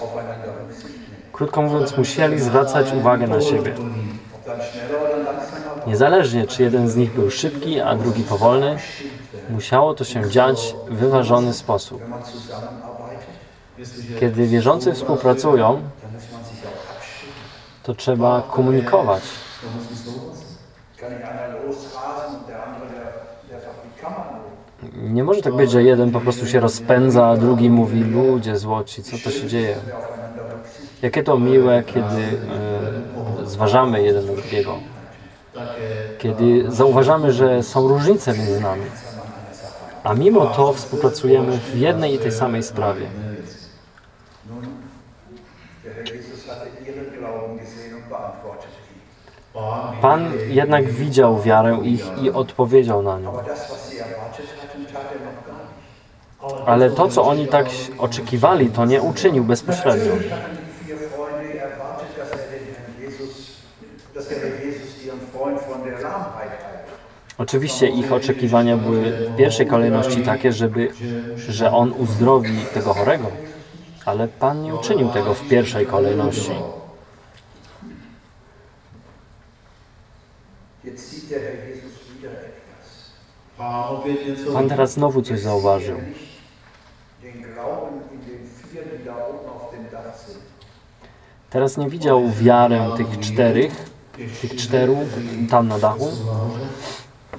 B: Krótko mówiąc, musieli zwracać uwagę na siebie. Niezależnie, czy jeden z nich był szybki, a drugi powolny, musiało to się dziać w wyważony sposób. Kiedy wierzący współpracują, to trzeba komunikować. Nie może tak być, że jeden po prostu się rozpędza, a drugi mówi, ludzie złoci, co to się dzieje? Jakie to miłe, kiedy e, zważamy jeden na drugiego. Kiedy zauważamy, że są różnice między nami. A mimo to współpracujemy w jednej i tej samej sprawie. Pan jednak widział wiarę ich i odpowiedział na nią. Ale to, co oni tak oczekiwali, to nie uczynił bezpośrednio.
C: Natürlich hatten die vier Freunde erwartet, dass er den Herrn Jesus, dass der Herr Jesus ihren Freund von der Lahmheit heilt.
B: Oczywiście ich oczekiwania były w pierwszej kolejności takie, żeby, że on uzdrowi tego chorego. Ale Pan nie uczynił tego w pierwszej kolejności. Pan teraz znowu coś zauważył. Teraz nie widział wiarę tych czterech, tych czteru tam na dachu.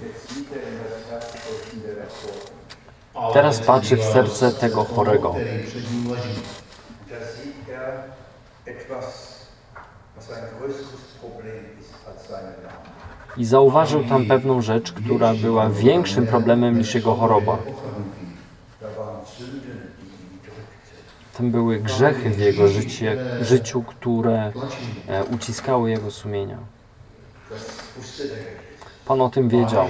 C: Jetzt sieht er in das Herz Menschen der Erfolgen.
D: Ale
B: Teraz patrzy w serce tego chorego. I zauważył tam pewną rzecz, która była większym problemem niż jego choroba. Tam były grzechy w jego życie, życiu, które e, uciskały jego sumienia. Pan o tym wiedział.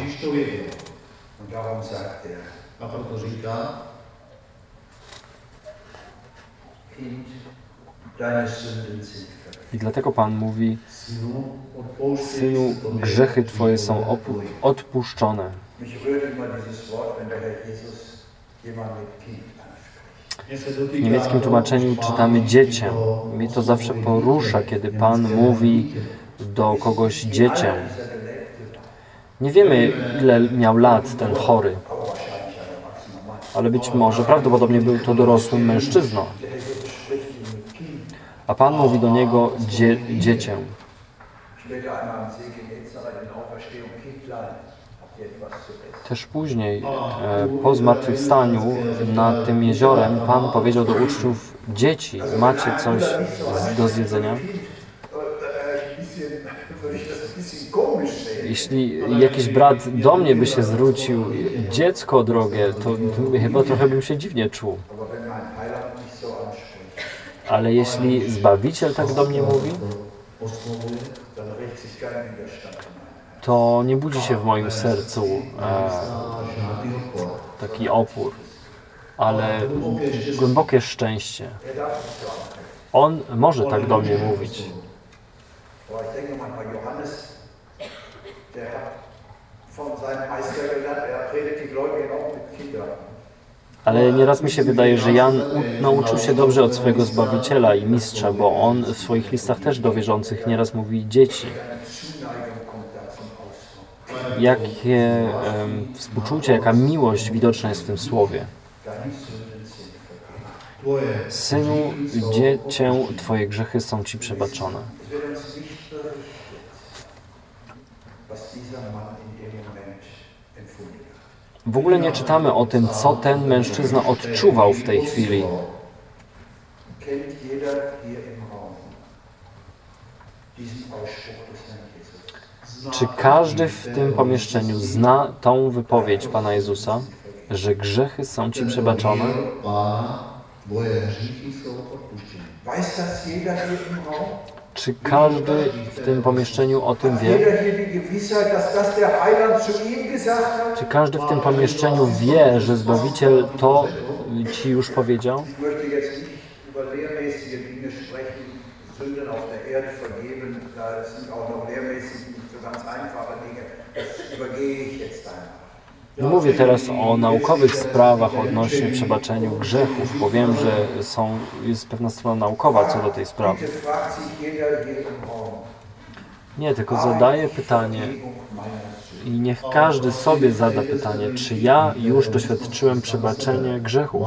D: Pán Ježíš to věděl.
C: Und darum sagt er,
D: A proto říká,
C: Kind, deine Sünden sind vergeben.
B: I dlatego Pan mówi,
D: synu,
B: grzechy Twoje są odpuszczone. W niemieckim tłumaczeniu czytamy dziecię.
D: to
B: Mnie to zawsze porusza, kiedy Pan mówi do kogoś dziecię. Nie wiemy, ile miał lat ten chory,
C: aber wahrscheinlich ein erwachsener Mann.
B: Ale być może prawdopodobnie był to dorosły mężczyzna. A Pan mówi do niego dzie dziecię. Też później, e, po zmartwychwstaniu nad tym jeziorem, Pan powiedział do uczniów, dzieci, macie coś do zjedzenia? Jeśli jakiś brat do mnie by się zwrócił, dziecko drogie, to chyba trochę bym się dziwnie czuł. Ale jeśli Zbawiciel tak do mnie mówi, to nie budzi się w moim sercu e, taki opór, ale głębokie szczęście. On może tak do mnie mówić.
C: Aber ich denke manchmal, Johannes, der hat von seinem Meister gelernt, er die Gläubigen auch mit Kindern.
B: Ale nieraz mi się wydaje, że Jan nauczył się dobrze od swojego Zbawiciela i Mistrza, bo on w swoich listach też do wierzących nieraz mówi dzieci. Jakie em, współczucie, jaka miłość widoczna jest w tym słowie. Synu, dziecię, Twoje grzechy są Ci przebaczone.
C: Es wird uns nicht berichtet, was dieser Mann in dem Moment empfunden hat.
B: W ogóle nie czytamy o tym, co ten mężczyzna odczuwał w tej chwili. Czy każdy w tym pomieszczeniu zna tą wypowiedź Pana Jezusa? że grzechy są Ci przebaczone? Czy każdy w tym pomieszczeniu o tym wie? Czy każdy w tym pomieszczeniu wie, że Zbawiciel to Ci już powiedział?
C: Da sind auch noch lehrmäßig so ganz einfache Dinge. Das übergehe ich jetzt einmal.
B: Nie mówię teraz o naukowych sprawach odnośnie przebaczeniu grzechów, bo wiem, że są, jest pewna strona naukowa co do tej sprawy. Nie, tylko zadaję pytanie i niech każdy sobie zada pytanie, czy ja już doświadczyłem przebaczenia grzechu?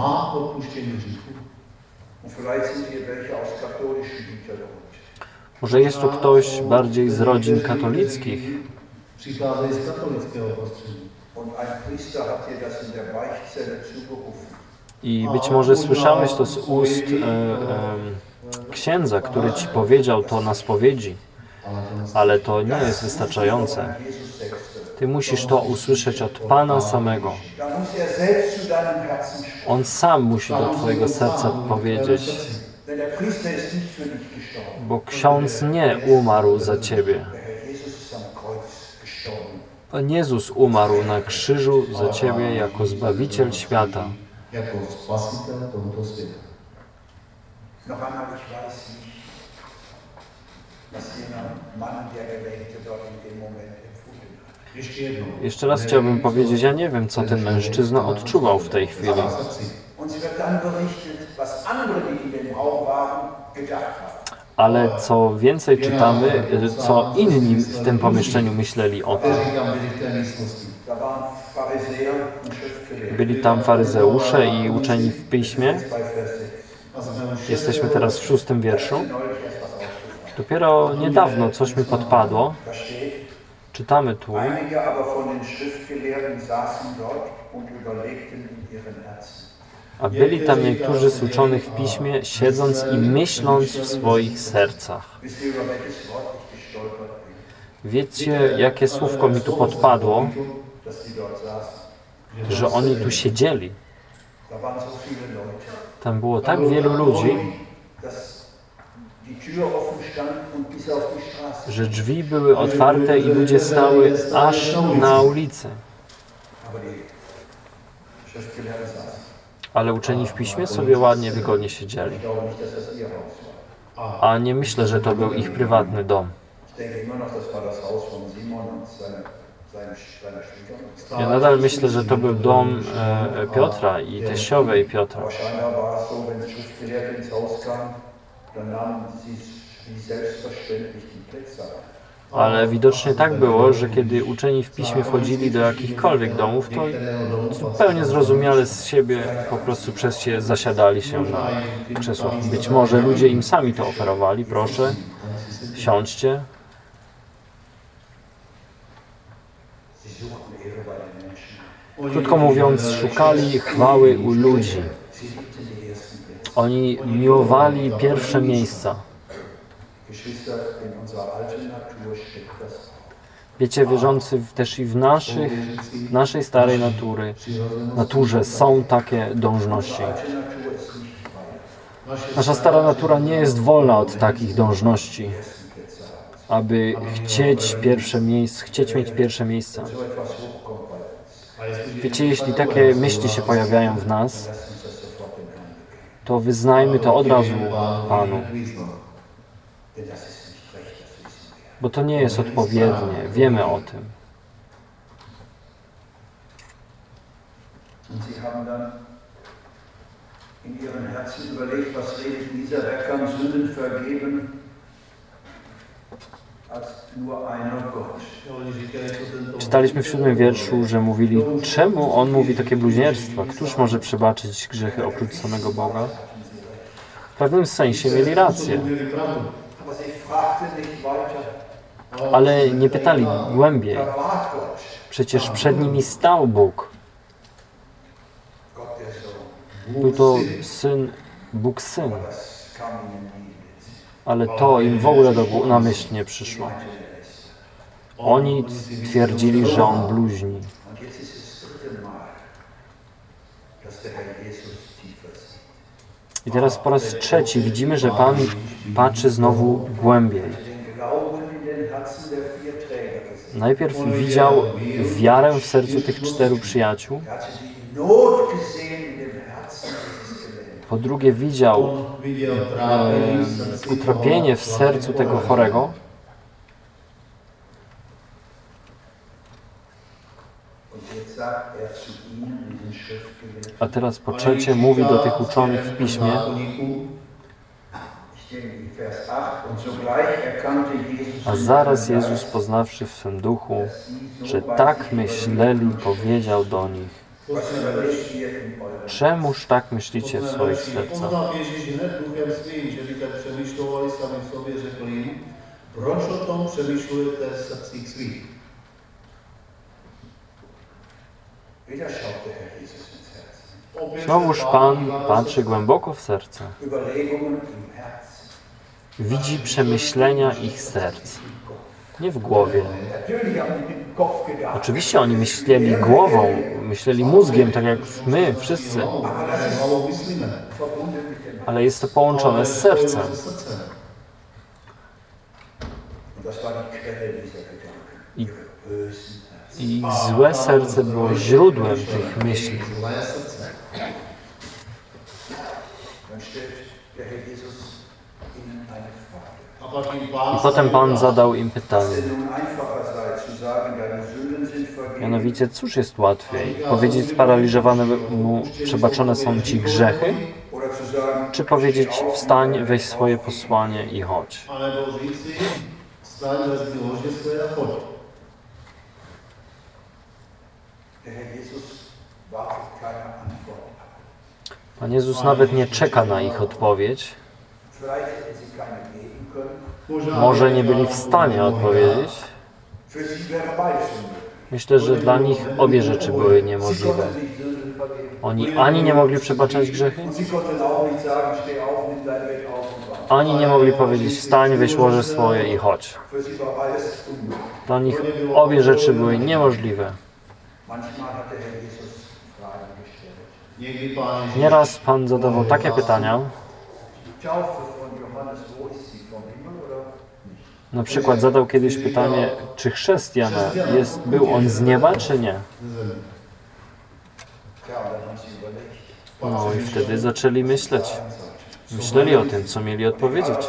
B: Może jest tu ktoś bardziej z rodzin katolickich I być może słyszałeś to z ust e, e, księdza, który ci powiedział to na spowiedzi,
D: Ale to
B: nie jest wystarczające. Ty musisz to usłyszeć od Pana samego. On sam musi do Twojego serca powiedzieć, bo ksiądz nie umarł za Ciebie.
C: Der Herr Jesus ist am Kreuz gestorben.
B: Pan Jezus umarł na krzyżu za Ciebie jako Zbawiciel świata. Jeszcze raz chciałbym powiedzieć, ja nie wiem, co ten mężczyzna odczuwał w tej chwili.
D: Srdci.
C: Uns wird dann berichtet, was andere, die in dem Raum waren, gedacht haben.
B: Ale co więcej czytamy, co inni w tym pomieszczeniu myśleli o tym.
D: Byli
B: tam faryzeusze i uczeni w piśmie.
C: Bei Vers 6.
D: A jsme u šestého
B: Jesteśmy teraz w szóstym wierszu. Dopiero niedawno coś mi podpadło. Czytamy tu,
C: einige aber von den Schriftgelehrten saßen dort und überlegten in ihren Herzen.
B: A byli tam niektórzy z uczonych w piśmie, siedząc i myśląc w swoich sercach. Wiecie, jakie słówko mi tu podpadło, że oni tu siedzieli. Tam było tak wielu ludzi, że drzwi były otwarte i ludzie stały aż na ulicę. Ale uczeni w piśmie sobie ładnie, wygodnie siedzieli. A nie myślę, że to był ich prywatny dom. Ja nadal myślę, że to był dom e, Piotra i teściowej Piotra. Ale widocznie tak było, że kiedy uczeni w piśmie wchodzili do jakichkolwiek domów, to zupełnie zrozumiale z siebie po prostu przez się zasiadali się na krzesłach. Być może ludzie im sami to oferowali. Proszę, siądźcie. Krótko mówiąc, szukali chwały u ludzi. Oni miłowali pierwsze miejsca. Wiecie, wierzący też i w naszych, naszej starej natury, naturze są takie dążności. Nasza stara natura nie jest wolna od takich dążności, aby chcieć pierwsze miejsce, chcieć mieć pierwsze miejsca. Wiecie, jeśli takie myśli się pojawiają w nas, to wyznajmy to od razu Panu, bo to nie jest odpowiednie. Wiemy o tym.
C: In ihren Herzen überlegt, was dieser, kann Sünden vergeben.
B: Czytaliśmy w siódmym wierszu, że mówili, czemu on mówi takie bluźnierstwa? Któż może przebaczyć grzechy oprócz samego Boga? W pewnym sensie mieli rację, Ale nie pytali głębiej. Przecież przed nimi stał Bóg. Był to syn, Bóg syn, ale to im w ogóle do, na myśl nie przyszło. Oni twierdzili, że on bluźni. I teraz po raz trzeci widzimy, że Pan patrzy znowu głębiej. Najpierw widział wiarę w sercu tych czteru przyjaciół, po drugie widział e, utrapienie w sercu tego chorego,
C: Und jetzt sagt er zu ihnen, diesen Schriftgelehrten,
B: a teraz po trzecie mówi do tych uczonych w piśmie,
D: zákonníků,
C: ich denke in Vers 8, und sogleich erkannte Jesus,
B: a zaraz Jezus poznawszy w swym duchu, że tak myśleli, powiedział do nich, czemuż tak myślicie w swoich sercach?
D: Proč o tom přemýšľujete v srdcích svých?
C: Wieder schaut der Herr Jesus ins Herz.
D: Opět
B: Znowuż Pan patrzy głęboko w serce. Widzi przemyślenia ich serc. Nie w głowie. Oczywiście oni myśleli głową, myśleli mózgiem, tak jak my wszyscy,
D: Ale
B: jest to połączone z sercem. I-. I złe serce było źródłem tych myśli.
D: Pán
B: I potem Pan zadał im pytanie. Mianowicie, cóż jest łatwiej? Powiedzieć sparaliżowanemu, przebaczone są Ci grzechy? Czy powiedzieć, wstań, weź swoje posłanie i chodź?
C: Der Herr Jesus wartet keine Antwort.
B: Pan Jezus nawet nie czeka na ich odpowiedź. Może nie byli w stanie odpowiedzieć. Myślę, że dla nich obie rzeczy były niemożliwe. Oni ani nie mogli przebaczać grzechy, ani nie mogli powiedzieć wstań, weź łoże swoje i chodź. Dla nich obie rzeczy były niemożliwe.
C: Manchmal hat der Herr Jesus Fragen gestellt.
D: Někdy pán Ježíš
B: Nieraz Pan zadawał takie pytania, na przykład zadał kiedyś pytanie, czy chrzest Jana jest, był on z nieba, czy nie? No i wtedy zaczęli myśleć. Myśleli o tym, co mieli odpowiedzieć.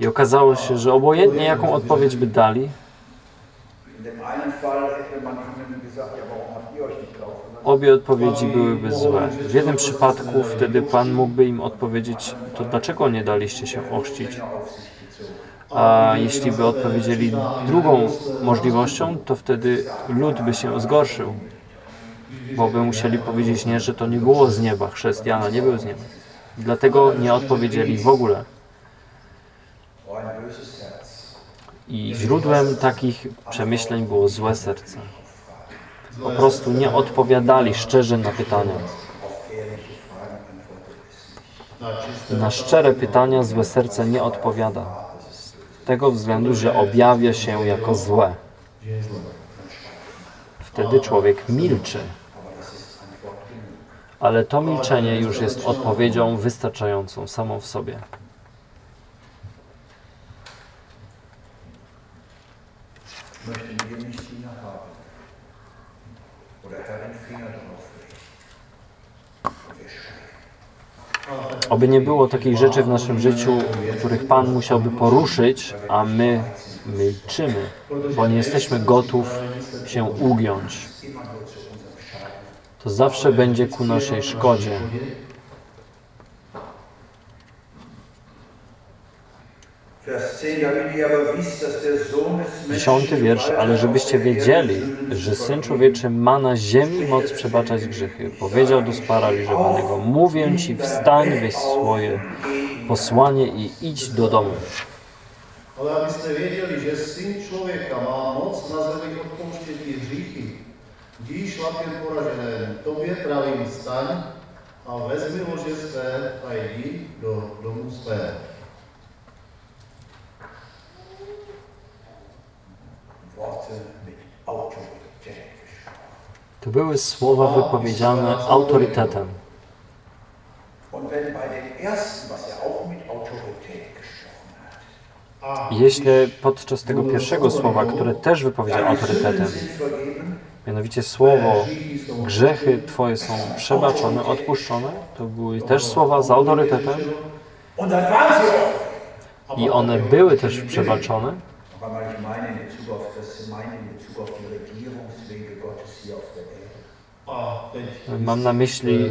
B: I okazało się, że obojętnie jaką odpowiedź by dali, obie odpowiedzi byłyby złe. W jednym przypadku wtedy Pan mógłby im odpowiedzieć, to dlaczego nie daliście się ochrzcić? A jeśli by odpowiedzieli drugą możliwością, to wtedy lud by się zgorszył, bo by musieli powiedzieć nie, że to nie było z nieba, chrzest Jana nie był z nieba. Dlatego nie odpowiedzieli w ogóle. I źródłem takich przemyśleń było złe serce. Po prostu nie odpowiadali szczerze na pytania.
D: Na
B: szczere pytania złe serce nie odpowiada. Z tego względu, że objawia się jako złe. Wtedy człowiek milczy. Ale to milczenie już jest odpowiedzią wystarczającą samą w sobie.
C: Möchten wir nicht Diener haben? Oder Herr den Finger drauf legen? Und wir schweigen.
B: Oby nie było takich rzeczy w naszym życiu, których Pan musiałby poruszyć, a my milczymy, bo nie jesteśmy gotów się ugiąć. To zawsze będzie ku naszej szkodzie.
C: Vers 10, damit ihr aber wisst, dass der Sohn des Menschen
B: Dziesiąty wiersz, ale żebyście wiedzieli, że Syn Człowieczy ma na ziemi moc przebaczać grzechy. Powiedział do sparaliżowanego, mówię Ci, wstań, weź swoje posłanie i idź do domu.
D: Ale abyste věděli, že syn člověka má moc na zemi odpouštět i hříchy, dí šlapěm poraženém, tobě pravím staň a vezmi lože své a jdi do domu svého.
C: Worte mit Autorität gesprochen.
B: To były słowa wypowiedziane autorytetem. Jeśli podczas tego pierwszego słowa, które też wypowiedział autorytetem, mianowicie słowo grzechy Twoje są przebaczone, odpuszczone, to były też słowa z autorytetem. I one były też przebaczone,
C: Noch einmal, ich meine in Bezug auf das meine in Bezug auf die Regierungswege Gottes hier auf der Erde.
D: A teď
B: Mam na myśli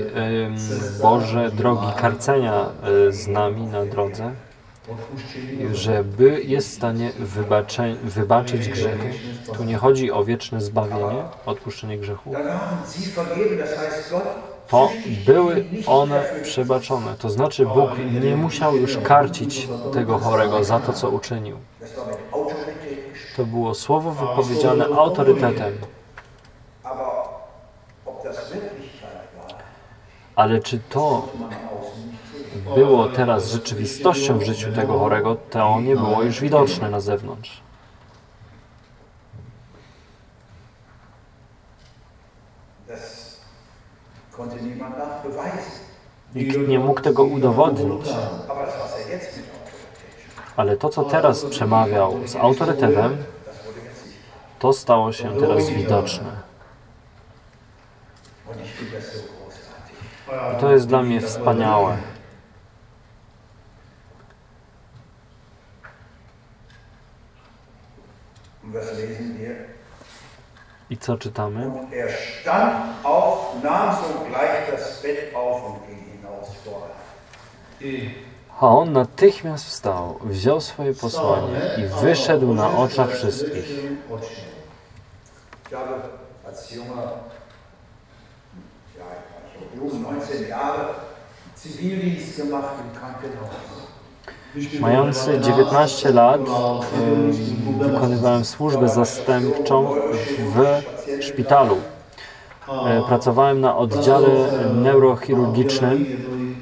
B: Boże drogi karcenia y, z nami na drodze,
D: odpuštění
B: że by jest w stanie wybacze, wybaczyć grzechy. Tu nie chodzi o wieczne zbawienie, odpuszczenie grzechu. To były one przebaczone. To znaczy Bóg nie musiał już karcić tego chorego za to, co uczynił. To było słowo wypowiedziane autorytetem.
C: Aber ob das Wirklichkeit war,
B: Ale czy to było teraz rzeczywistością w życiu tego chorego, to nie było już widoczne na zewnątrz. Nikt nie mógł tego udowodnić. Ale to, co teraz przemawiał z autorytetem, to stało się teraz widoczne.
C: Und ich finde das so großartig.
B: I to jest dla mnie wspaniałe. I co czytamy?
C: Er
B: A on natychmiast wstał, wziął swoje posłanie i wyszedł na oczach wszystkich.
C: Ich habe als junger, ja, ich war jung, 19 Jahre, Zivildienst gemacht im Krankenhaus.
B: Mający 19 lat wykonywałem służbę zastępczą w szpitalu. E, Pracowałem na oddziale neurochirurgicznym.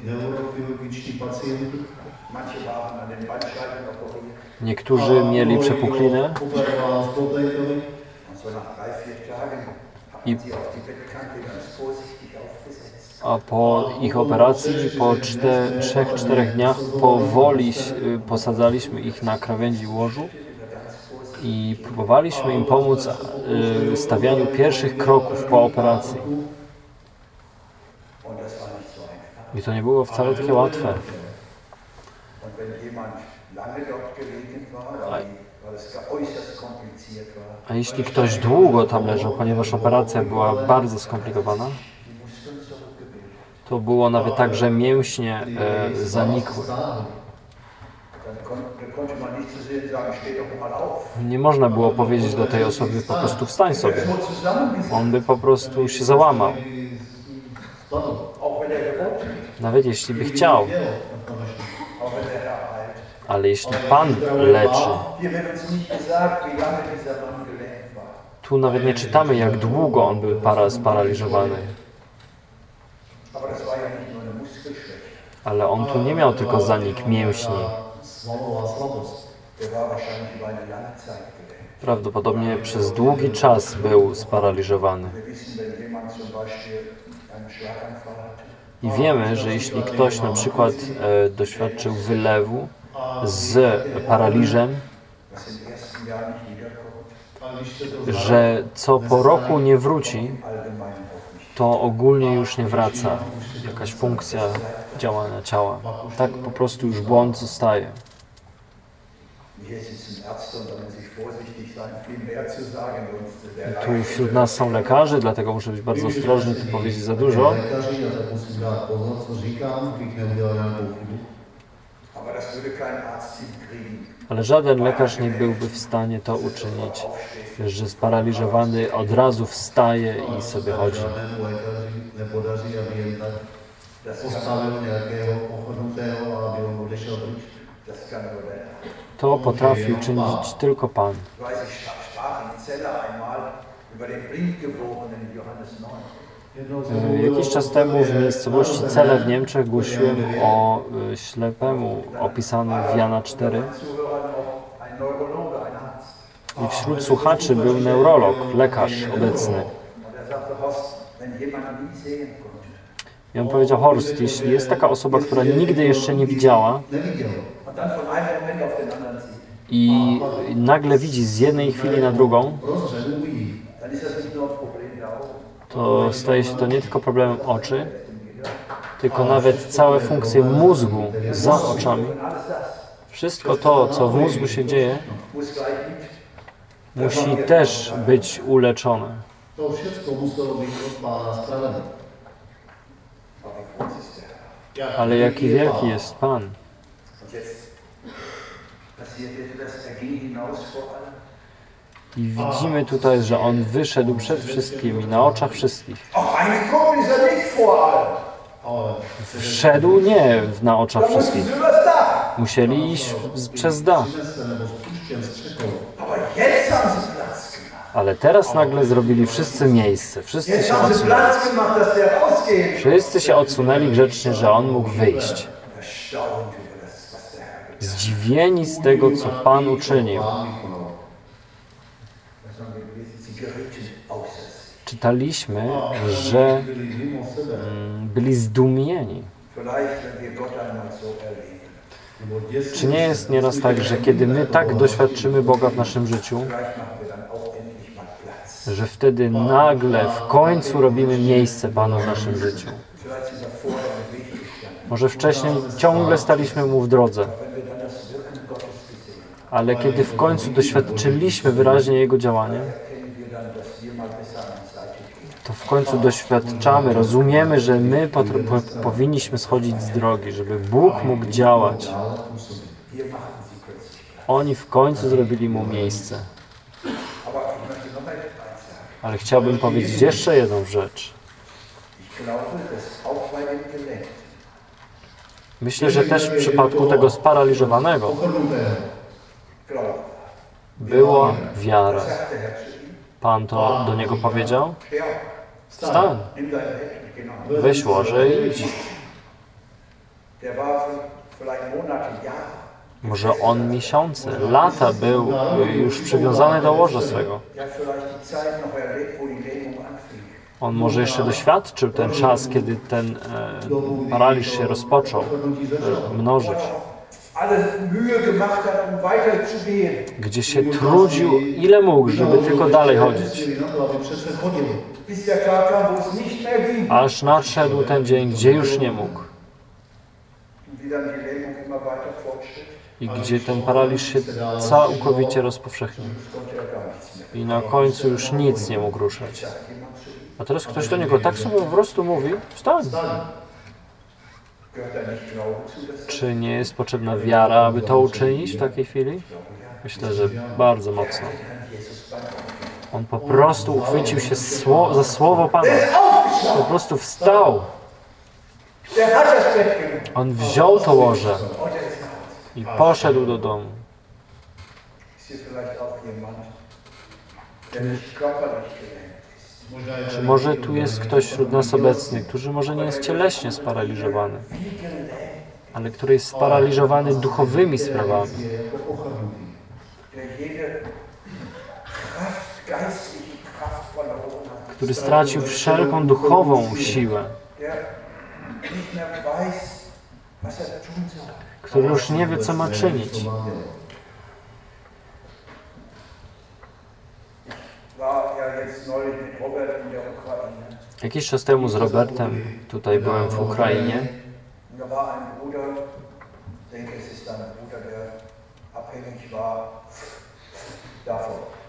D: Neurochirurgiczni pacjenci.
C: Manche waren
B: a po ich operacji, po 3-4 dniach, powoli posadzaliśmy ich na krawędzi łożu i próbowaliśmy im pomóc y, w stawianiu pierwszych kroków po operacji. I to nie było wcale takie łatwe. A jeśli ktoś długo tam leżał, ponieważ operacja była bardzo skomplikowana. To było nawet tak, że mięśnie e, zanikły. Nie można było powiedzieć do tej osoby po prostu wstań sobie. On by po prostu się załamał, nawet jeśli by chciał. Ale jeśli Pan leczy, tu nawet nie czytamy, jak długo on był para, sparaliżowany.
C: Aber das war ja nicht nur eine Muskelschwäche.
B: Ale on tu nie miał tylko zanik mięśni. Prawdopodobnie przez długi czas był sparaliżowany. I wiemy, że jeśli ktoś na przykład e, doświadczył wylewu z paraliżem, że co po roku nie wróci. To ogólnie już nie wraca jakaś funkcja działania ciała. Tak po prostu już błąd zostaje. Tu wśród nas są lekarze, dlatego muszę być bardzo ostrożny, tu powiedzieć za dużo.
C: Aber das würde kein Arzt.
B: Ale żaden lekarz nie byłby w stanie to uczynić, że sparaliżowany od razu wstaje i sobie chodzi. To potrafi uczynić tylko Pan. Jakiś czas temu w miejscowości Cele w Niemczech głosiłem o e, ślepemu opisanym w Jana 4
C: Zuhörer noch ein Neurologe, ein Arzt.
B: i wśród słuchaczy był neurolog, lekarz obecny. I on powiedział, Horst, jeśli jest taka osoba, która nigdy jeszcze nie widziała i nagle widzi z jednej chwili na drugą, to staje się to nie tylko problemem oczy, tylko nawet całe funkcje mózgu za oczami. Wszystko to, co w mózgu się dzieje, musi też być uleczone.
D: To
C: ist der?
D: Jak
B: Ale jaki wielki jest Pan.
C: Und
B: I widzimy tutaj, że On wyszedł przed wszystkimi, na oczach wszystkich. Wszedł nie na oczach wszystkich.
C: Dach.
B: Musieli iść przez dach. Ale teraz nagle zrobili wszyscy miejsce. Wszyscy się odsunęli. Wszyscy się odsunęli grzecznie, że On mógł wyjść. Zdziwieni z tego, co Pan uczynił.
D: Pán vykonal.
C: hat. Was haben wir gelesen? Sie gerieten außer sich.
B: Czytaliśmy, że mm, byli zdumieni. Czy nie jest nieraz tak, że kiedy my tak doświadczymy Boga w naszym życiu, że wtedy nagle w końcu robimy miejsce Panu w naszym życiu? Może wcześniej ciągle staliśmy Mu w drodze, ale kiedy w końcu doświadczyliśmy wyraźnie Jego działania,
C: erkennen wir dann, dass wir mal besser an die Seite gehen.
B: to w końcu doświadczamy, rozumiemy, że my powinniśmy schodzić z drogi, żeby Bóg mógł działać. Oni w końcu zrobili Mu miejsce. Ale chciałbym powiedzieć jeszcze jedną rzecz. Myślę, że też w przypadku tego sparaliżowanego była wiara. Pan to do niego powiedział: Wstań, łoże i idź. Może on miesiące, lata był już przywiązany do łoża swego. On może jeszcze doświadczył ten czas, kiedy ten e, paraliż się rozpoczął e, mnożyć, gdzie się trudził ile mógł, żeby tylko dalej chodzić. Aż nadszedł ten dzień, gdzie już nie mógł i gdzie ten paraliż się całkowicie rozpowszechnił. I na końcu już nic nie mógł ruszać. A teraz ktoś do niego tak sobie po prostu mówi, wstań. Czy nie jest potrzebna wiara, aby to uczynić w takiej chwili? Myślę, że bardzo mocno. On po prostu uchwycił się za słowo Pana. Po prostu wstał. On wziął to łoże i poszedł do domu. Czy może tu jest ktoś wśród nas obecny, który może nie jest cieleśnie sparaliżowany, ale który jest sparaliżowany duchowymi sprawami, który stracił wszelką duchową siłę, który już nie wie, co ma czynić. Jakiś czas temu z Robertem tutaj byłem w Ukrainie
C: Bruder, davon.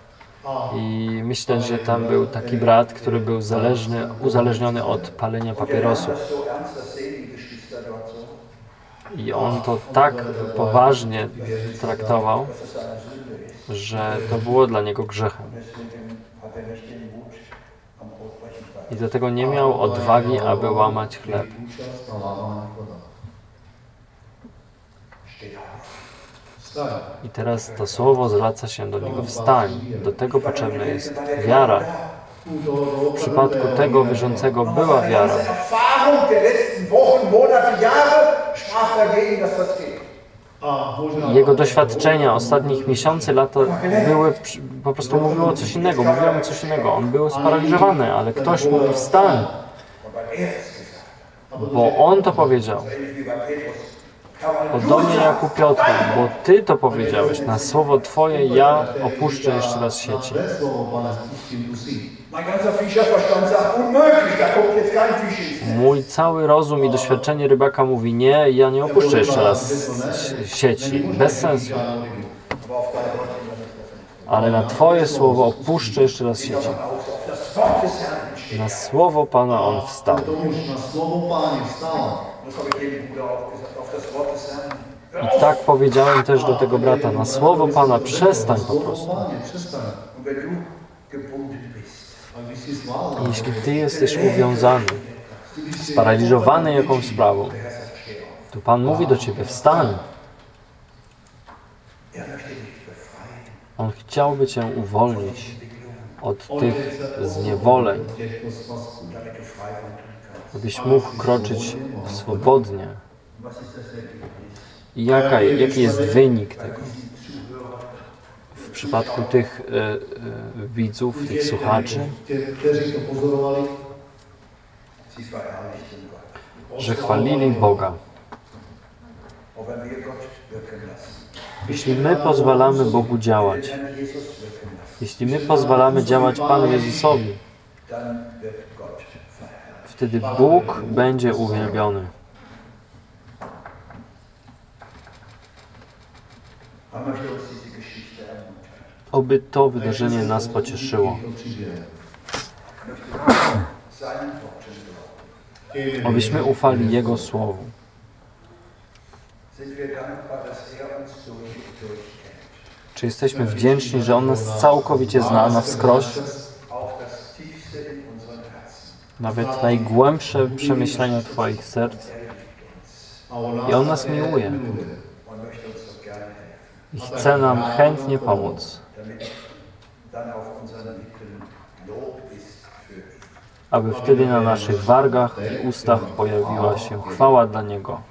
B: I myślę, że tam był taki brat, który był zależny, uzależniony od palenia
C: er
B: papierosów. I on to tak poważnie traktował, że to było dla niego grzechem. I dlatego nie miał odwagi, aby łamać chleb. I teraz to słowo zwraca się do niego wstań. Do tego potrzebna jest wiara. W przypadku tego wierzącego była wiara. Jego doświadczenia ostatnich miesięcy, lata były, po prostu mówiło coś innego, mówiło mu coś innego. On był sparaliżowany, ale ktoś mówi wstań. bo On to powiedział. Podobnie jak u Piotra, bo Ty to powiedziałeś. Na słowo Twoje ja opuszczę jeszcze raz sieci. Mój cały rozum i doświadczenie rybaka mówi nie, ja nie opuszczę jeszcze raz sieci. Bez sensu. Ale na Twoje słowo opuszczę jeszcze raz sieci. Na słowo Pana on wstał. I tak powiedziałem też do tego brata. Na słowo Pana przestań po prostu. Jeśli Ty jesteś uwiązany, sparaliżowany jakąś sprawą, to Pan mówi do Ciebie, wstań. On chciałby Cię uwolnić od tych zniewoleń, abyś mógł kroczyć swobodnie. Jaka, jaki jest wynik tego? W przypadku tych e, e, widzów, tych słuchaczy, że chwalili Boga. Jeśli my pozwalamy Bogu działać, jeśli my pozwalamy działać Panu Jezusowi, wtedy Bóg będzie uwielbiony. Oby to wydarzenie nas pocieszyło. Obyśmy ufali Jego Słowu. Czy jesteśmy wdzięczni, że On nas całkowicie zna na wskroś? Nawet najgłębsze przemyślenia Twoich serc.
C: Er
B: I On nas miłuje
C: und möchte uns so gerne helfen,
B: i chce nam chętnie pomóc, aby wtedy na naszych wargach i ustach pojawiła się chwała dla Niego.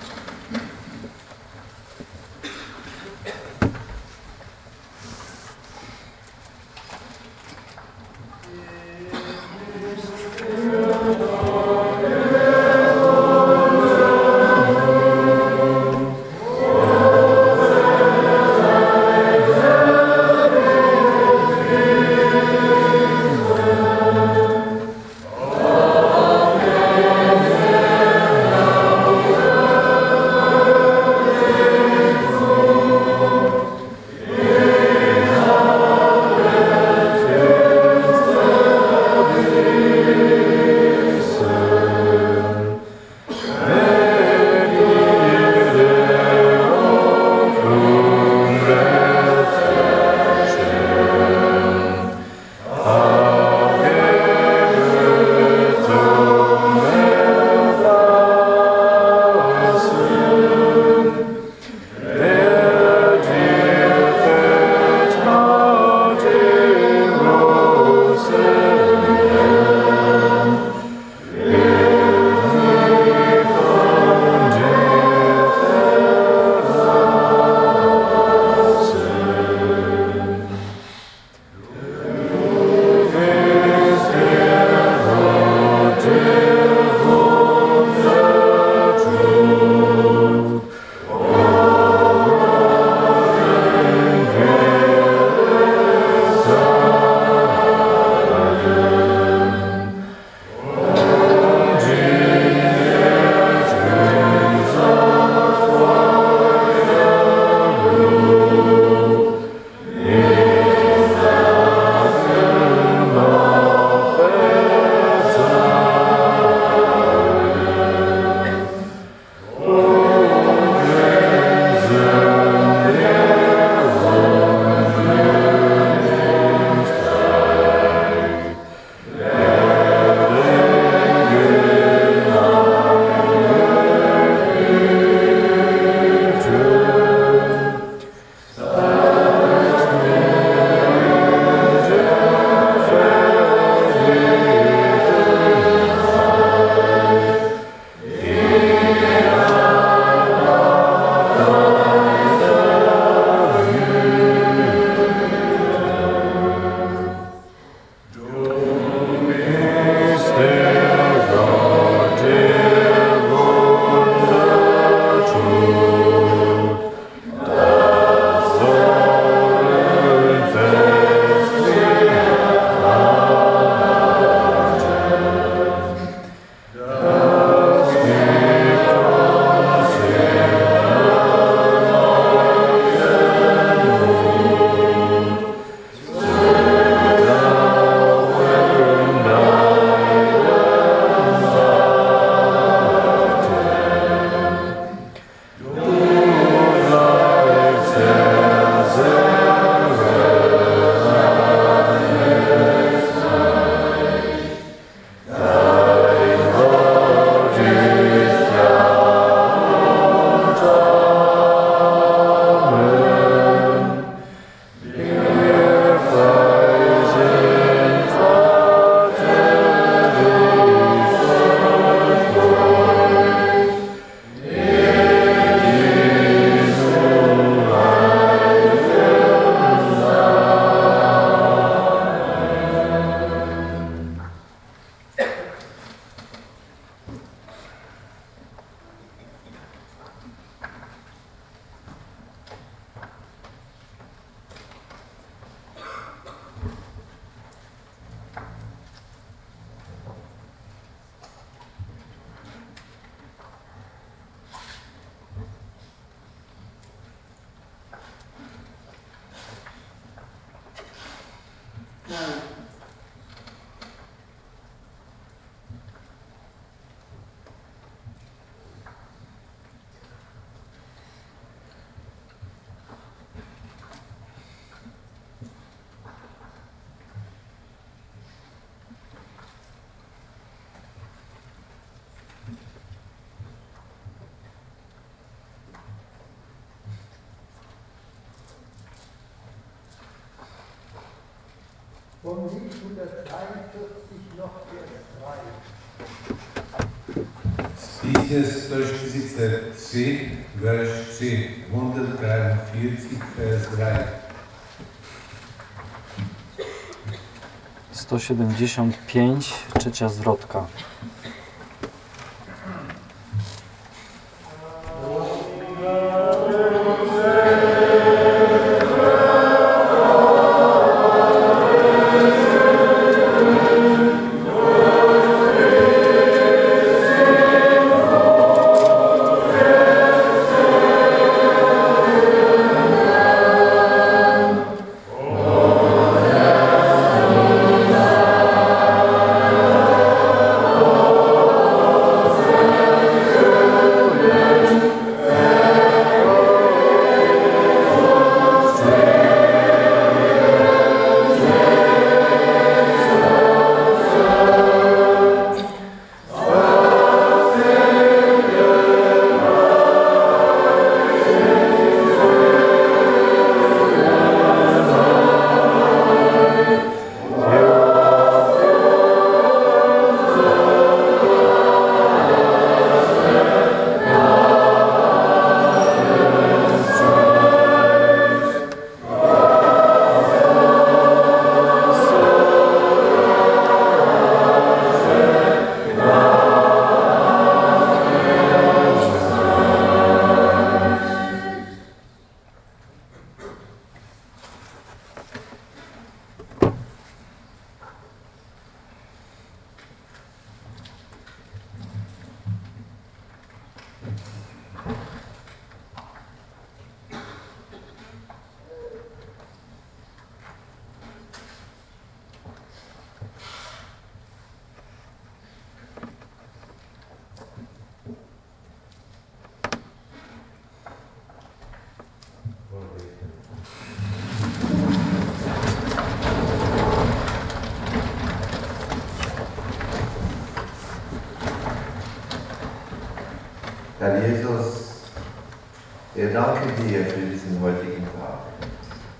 E: von Lied 143 noch Vers 3.
F: Dieses 143, Vers 10, 143, Vers 3.
B: 175, trzecia zwrotka.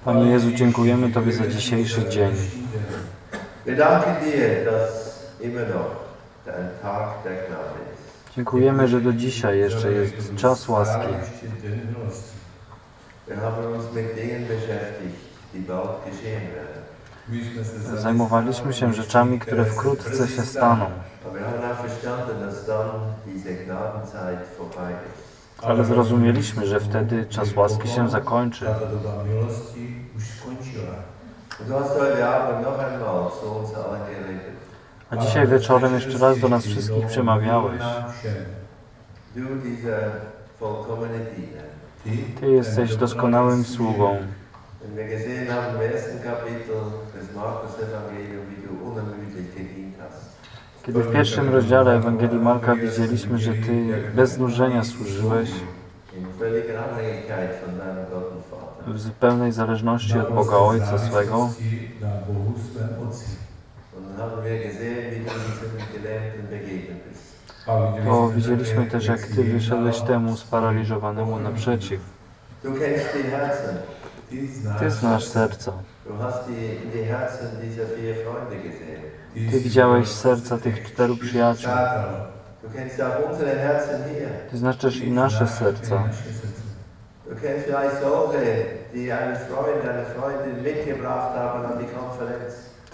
B: Panie Jezu, dziękujemy Tobie za dzisiejszy dzień.
G: Gnade ist.
B: Dziękujemy, że do dzisiaj jeszcze jest czas łaski. Zajmowaliśmy się rzeczami, które wkrótce się staną, Ale zrozumieliśmy, że wtedy czas łaski się zakończy. A dzisiaj wieczorem jeszcze raz do nas wszystkich przemawiałeś. Ty jesteś doskonałym sługą
G: des Markus Evangelium, wie du unermüdlich gedient hast.
B: Kiedy w pierwszym rozdziale Ewangelii Marka widzieliśmy, że Ty bez znużenia służyłeś w zupełnej zależności od Boga Ojca swego, to widzieliśmy też, jak Ty wyszedłeś temu sparaliżowanemu naprzeciw. Ty znasz serca. Ty widziałeś serca tych czteru przyjaciół. Ty znasz też i nasze serca.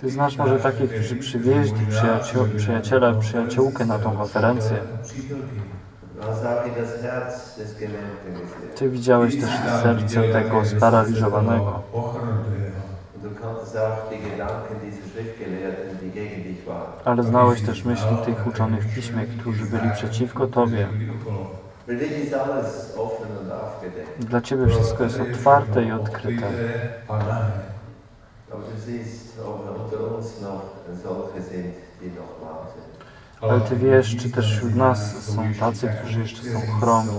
B: Ty znasz może takich, którzy przywieźli przyjaciół, przyjaciela, przyjaciółkę na tą konferencję. Ty widziałeś też serce tego sparaliżowanego. Ale znałeś też myśli tych uczonych w piśmie, którzy byli przeciwko Tobie. Dla Ciebie wszystko jest otwarte i odkryte. Ale Ty wiesz, czy też wśród nas są tacy, którzy jeszcze są chromi.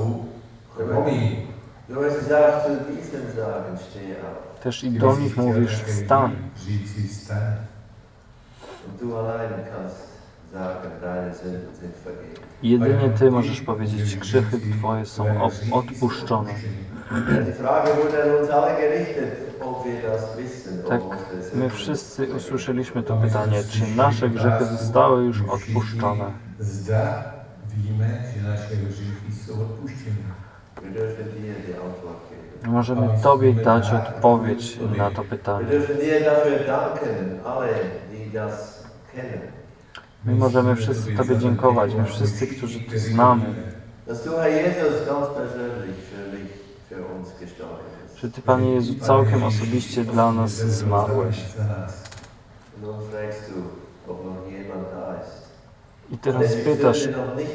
B: Też i do nich mówisz wstań. Jedynie Ty możesz powiedzieć, grzechy Twoje są odpuszczone. Tak, my wszyscy usłyszeliśmy to pytanie, czy nasze grzechy zostały już odpuszczone.
F: Odpuštěny.
G: Wir dürfen dir die Antwort geben.
B: Możemy Tobie dać odpowiedź na to pytanie. My możemy wszyscy Tobie dziękować, my wszyscy, którzy Ty znamy, że Ty, Panie Jezu, całkiem osobiście dla nas zmarłeś. I teraz pytasz,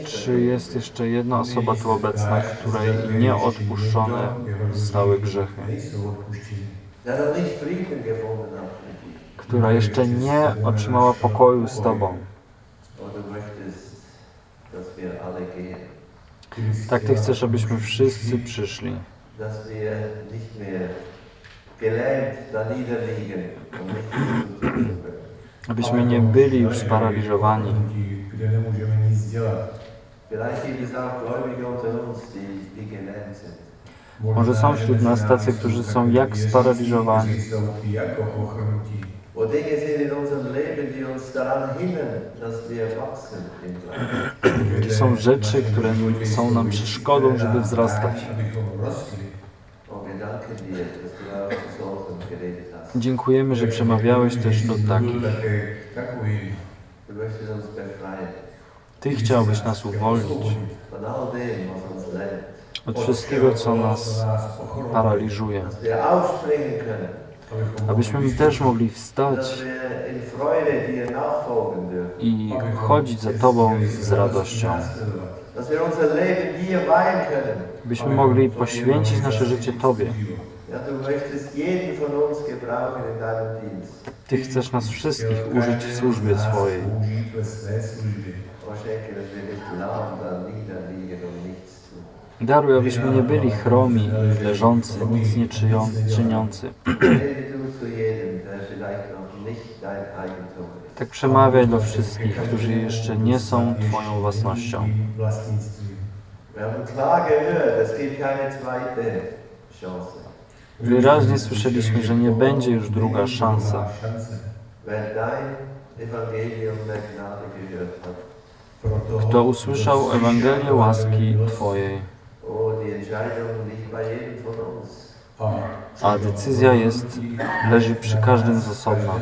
B: czy jest jeszcze jedna osoba tu obecna, której nie odpuszczone zostały grzechy,
G: nicht Frieden gefunden.
B: Która jeszcze nie otrzymała pokoju z Tobą. Tak Ty chcesz, abyśmy wszyscy przyszli, abyśmy nie byli już sparaliżowani. Może są wśród nas tacy, którzy są jak sparaliżowani.
G: Hindern, dass wir wachsen
B: są rzeczy, które są nam przeszkodą, żeby wzrastać. Dziękujemy, że przemawiałeś też do takich. Ty chciałbyś nas uwolnić od wszystkiego, co nas paraliżuje. Abyśmy my też mogli wstać i chodzić za Tobą z radością. Byśmy mogli poświęcić nasze życie Tobie. Ty chcesz nas wszystkich użyć w służbie swojej. Daruj, abyśmy nie byli chromi, leżący, nic nie czyniący. Tak przemawiaj do wszystkich, którzy jeszcze nie są Twoją własnością. Wyraźnie słyszeliśmy, że nie będzie już druga szansa. Kto usłyszał Ewangelię łaski Twojej,
F: a,
B: decyzja jest, leży przy każdym z osobna.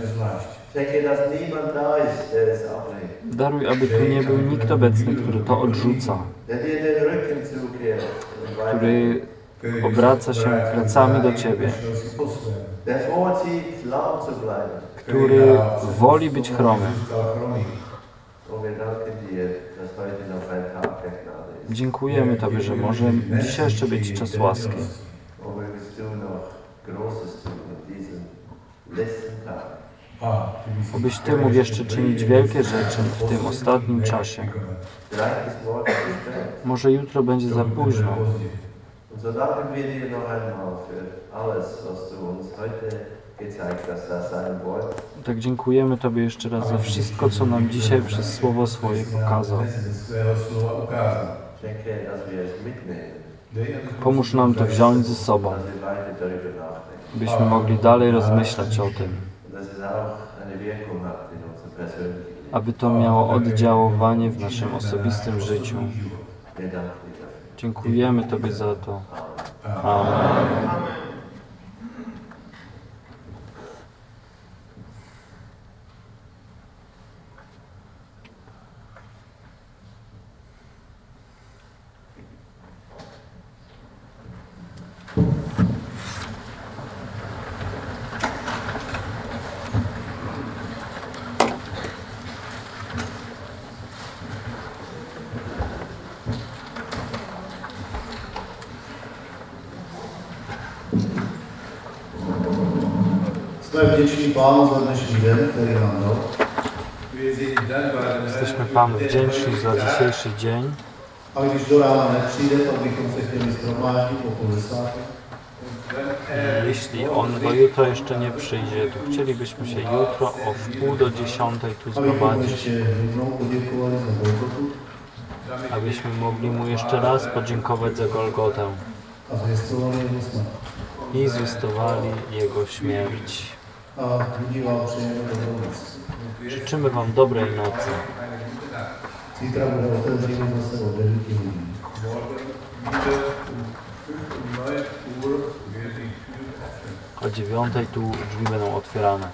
B: Daruj, aby tu nie był nikt obecny, który to odrzuca, który obraca się plecami do Ciebie, który woli być chromy. Dziękujemy Tobie, że może dzisiaj jeszcze być czas łaski. Obyś Ty mógł jeszcze czynić wielkie rzeczy w tym ostatnim czasie. Może jutro będzie za późno. Tak dziękujemy Tobie jeszcze raz za wszystko, co nam dzisiaj przez Słowo Swoje pokazał. Pomóż nam to wziąć ze sobą, byśmy mogli dalej rozmyślać o tym, aby to miało oddziaływanie w naszym osobistym życiu. Dziękujemy Tobie za to. Amen. Jesteśmy Panu wdzięczni za dzisiejszy dzień.
D: A když do rána nepřijde, tak bychom se chtěli zhromáždit po půl desáté.
B: Jeśli on do jutra jeszcze nie przyjdzie, to chcielibyśmy się jutro o wpół do dziesiątej tu zgromadzić, abyśmy mogli mu jeszcze raz podziękować za Golgotę i zwiastowali Jego śmierć.
D: A.
B: Życzymy Wam dobrej nocy.
D: Zítra bude otevření zase o 9 hodin.
B: O dziewiątej tu drzwi będą otwierane.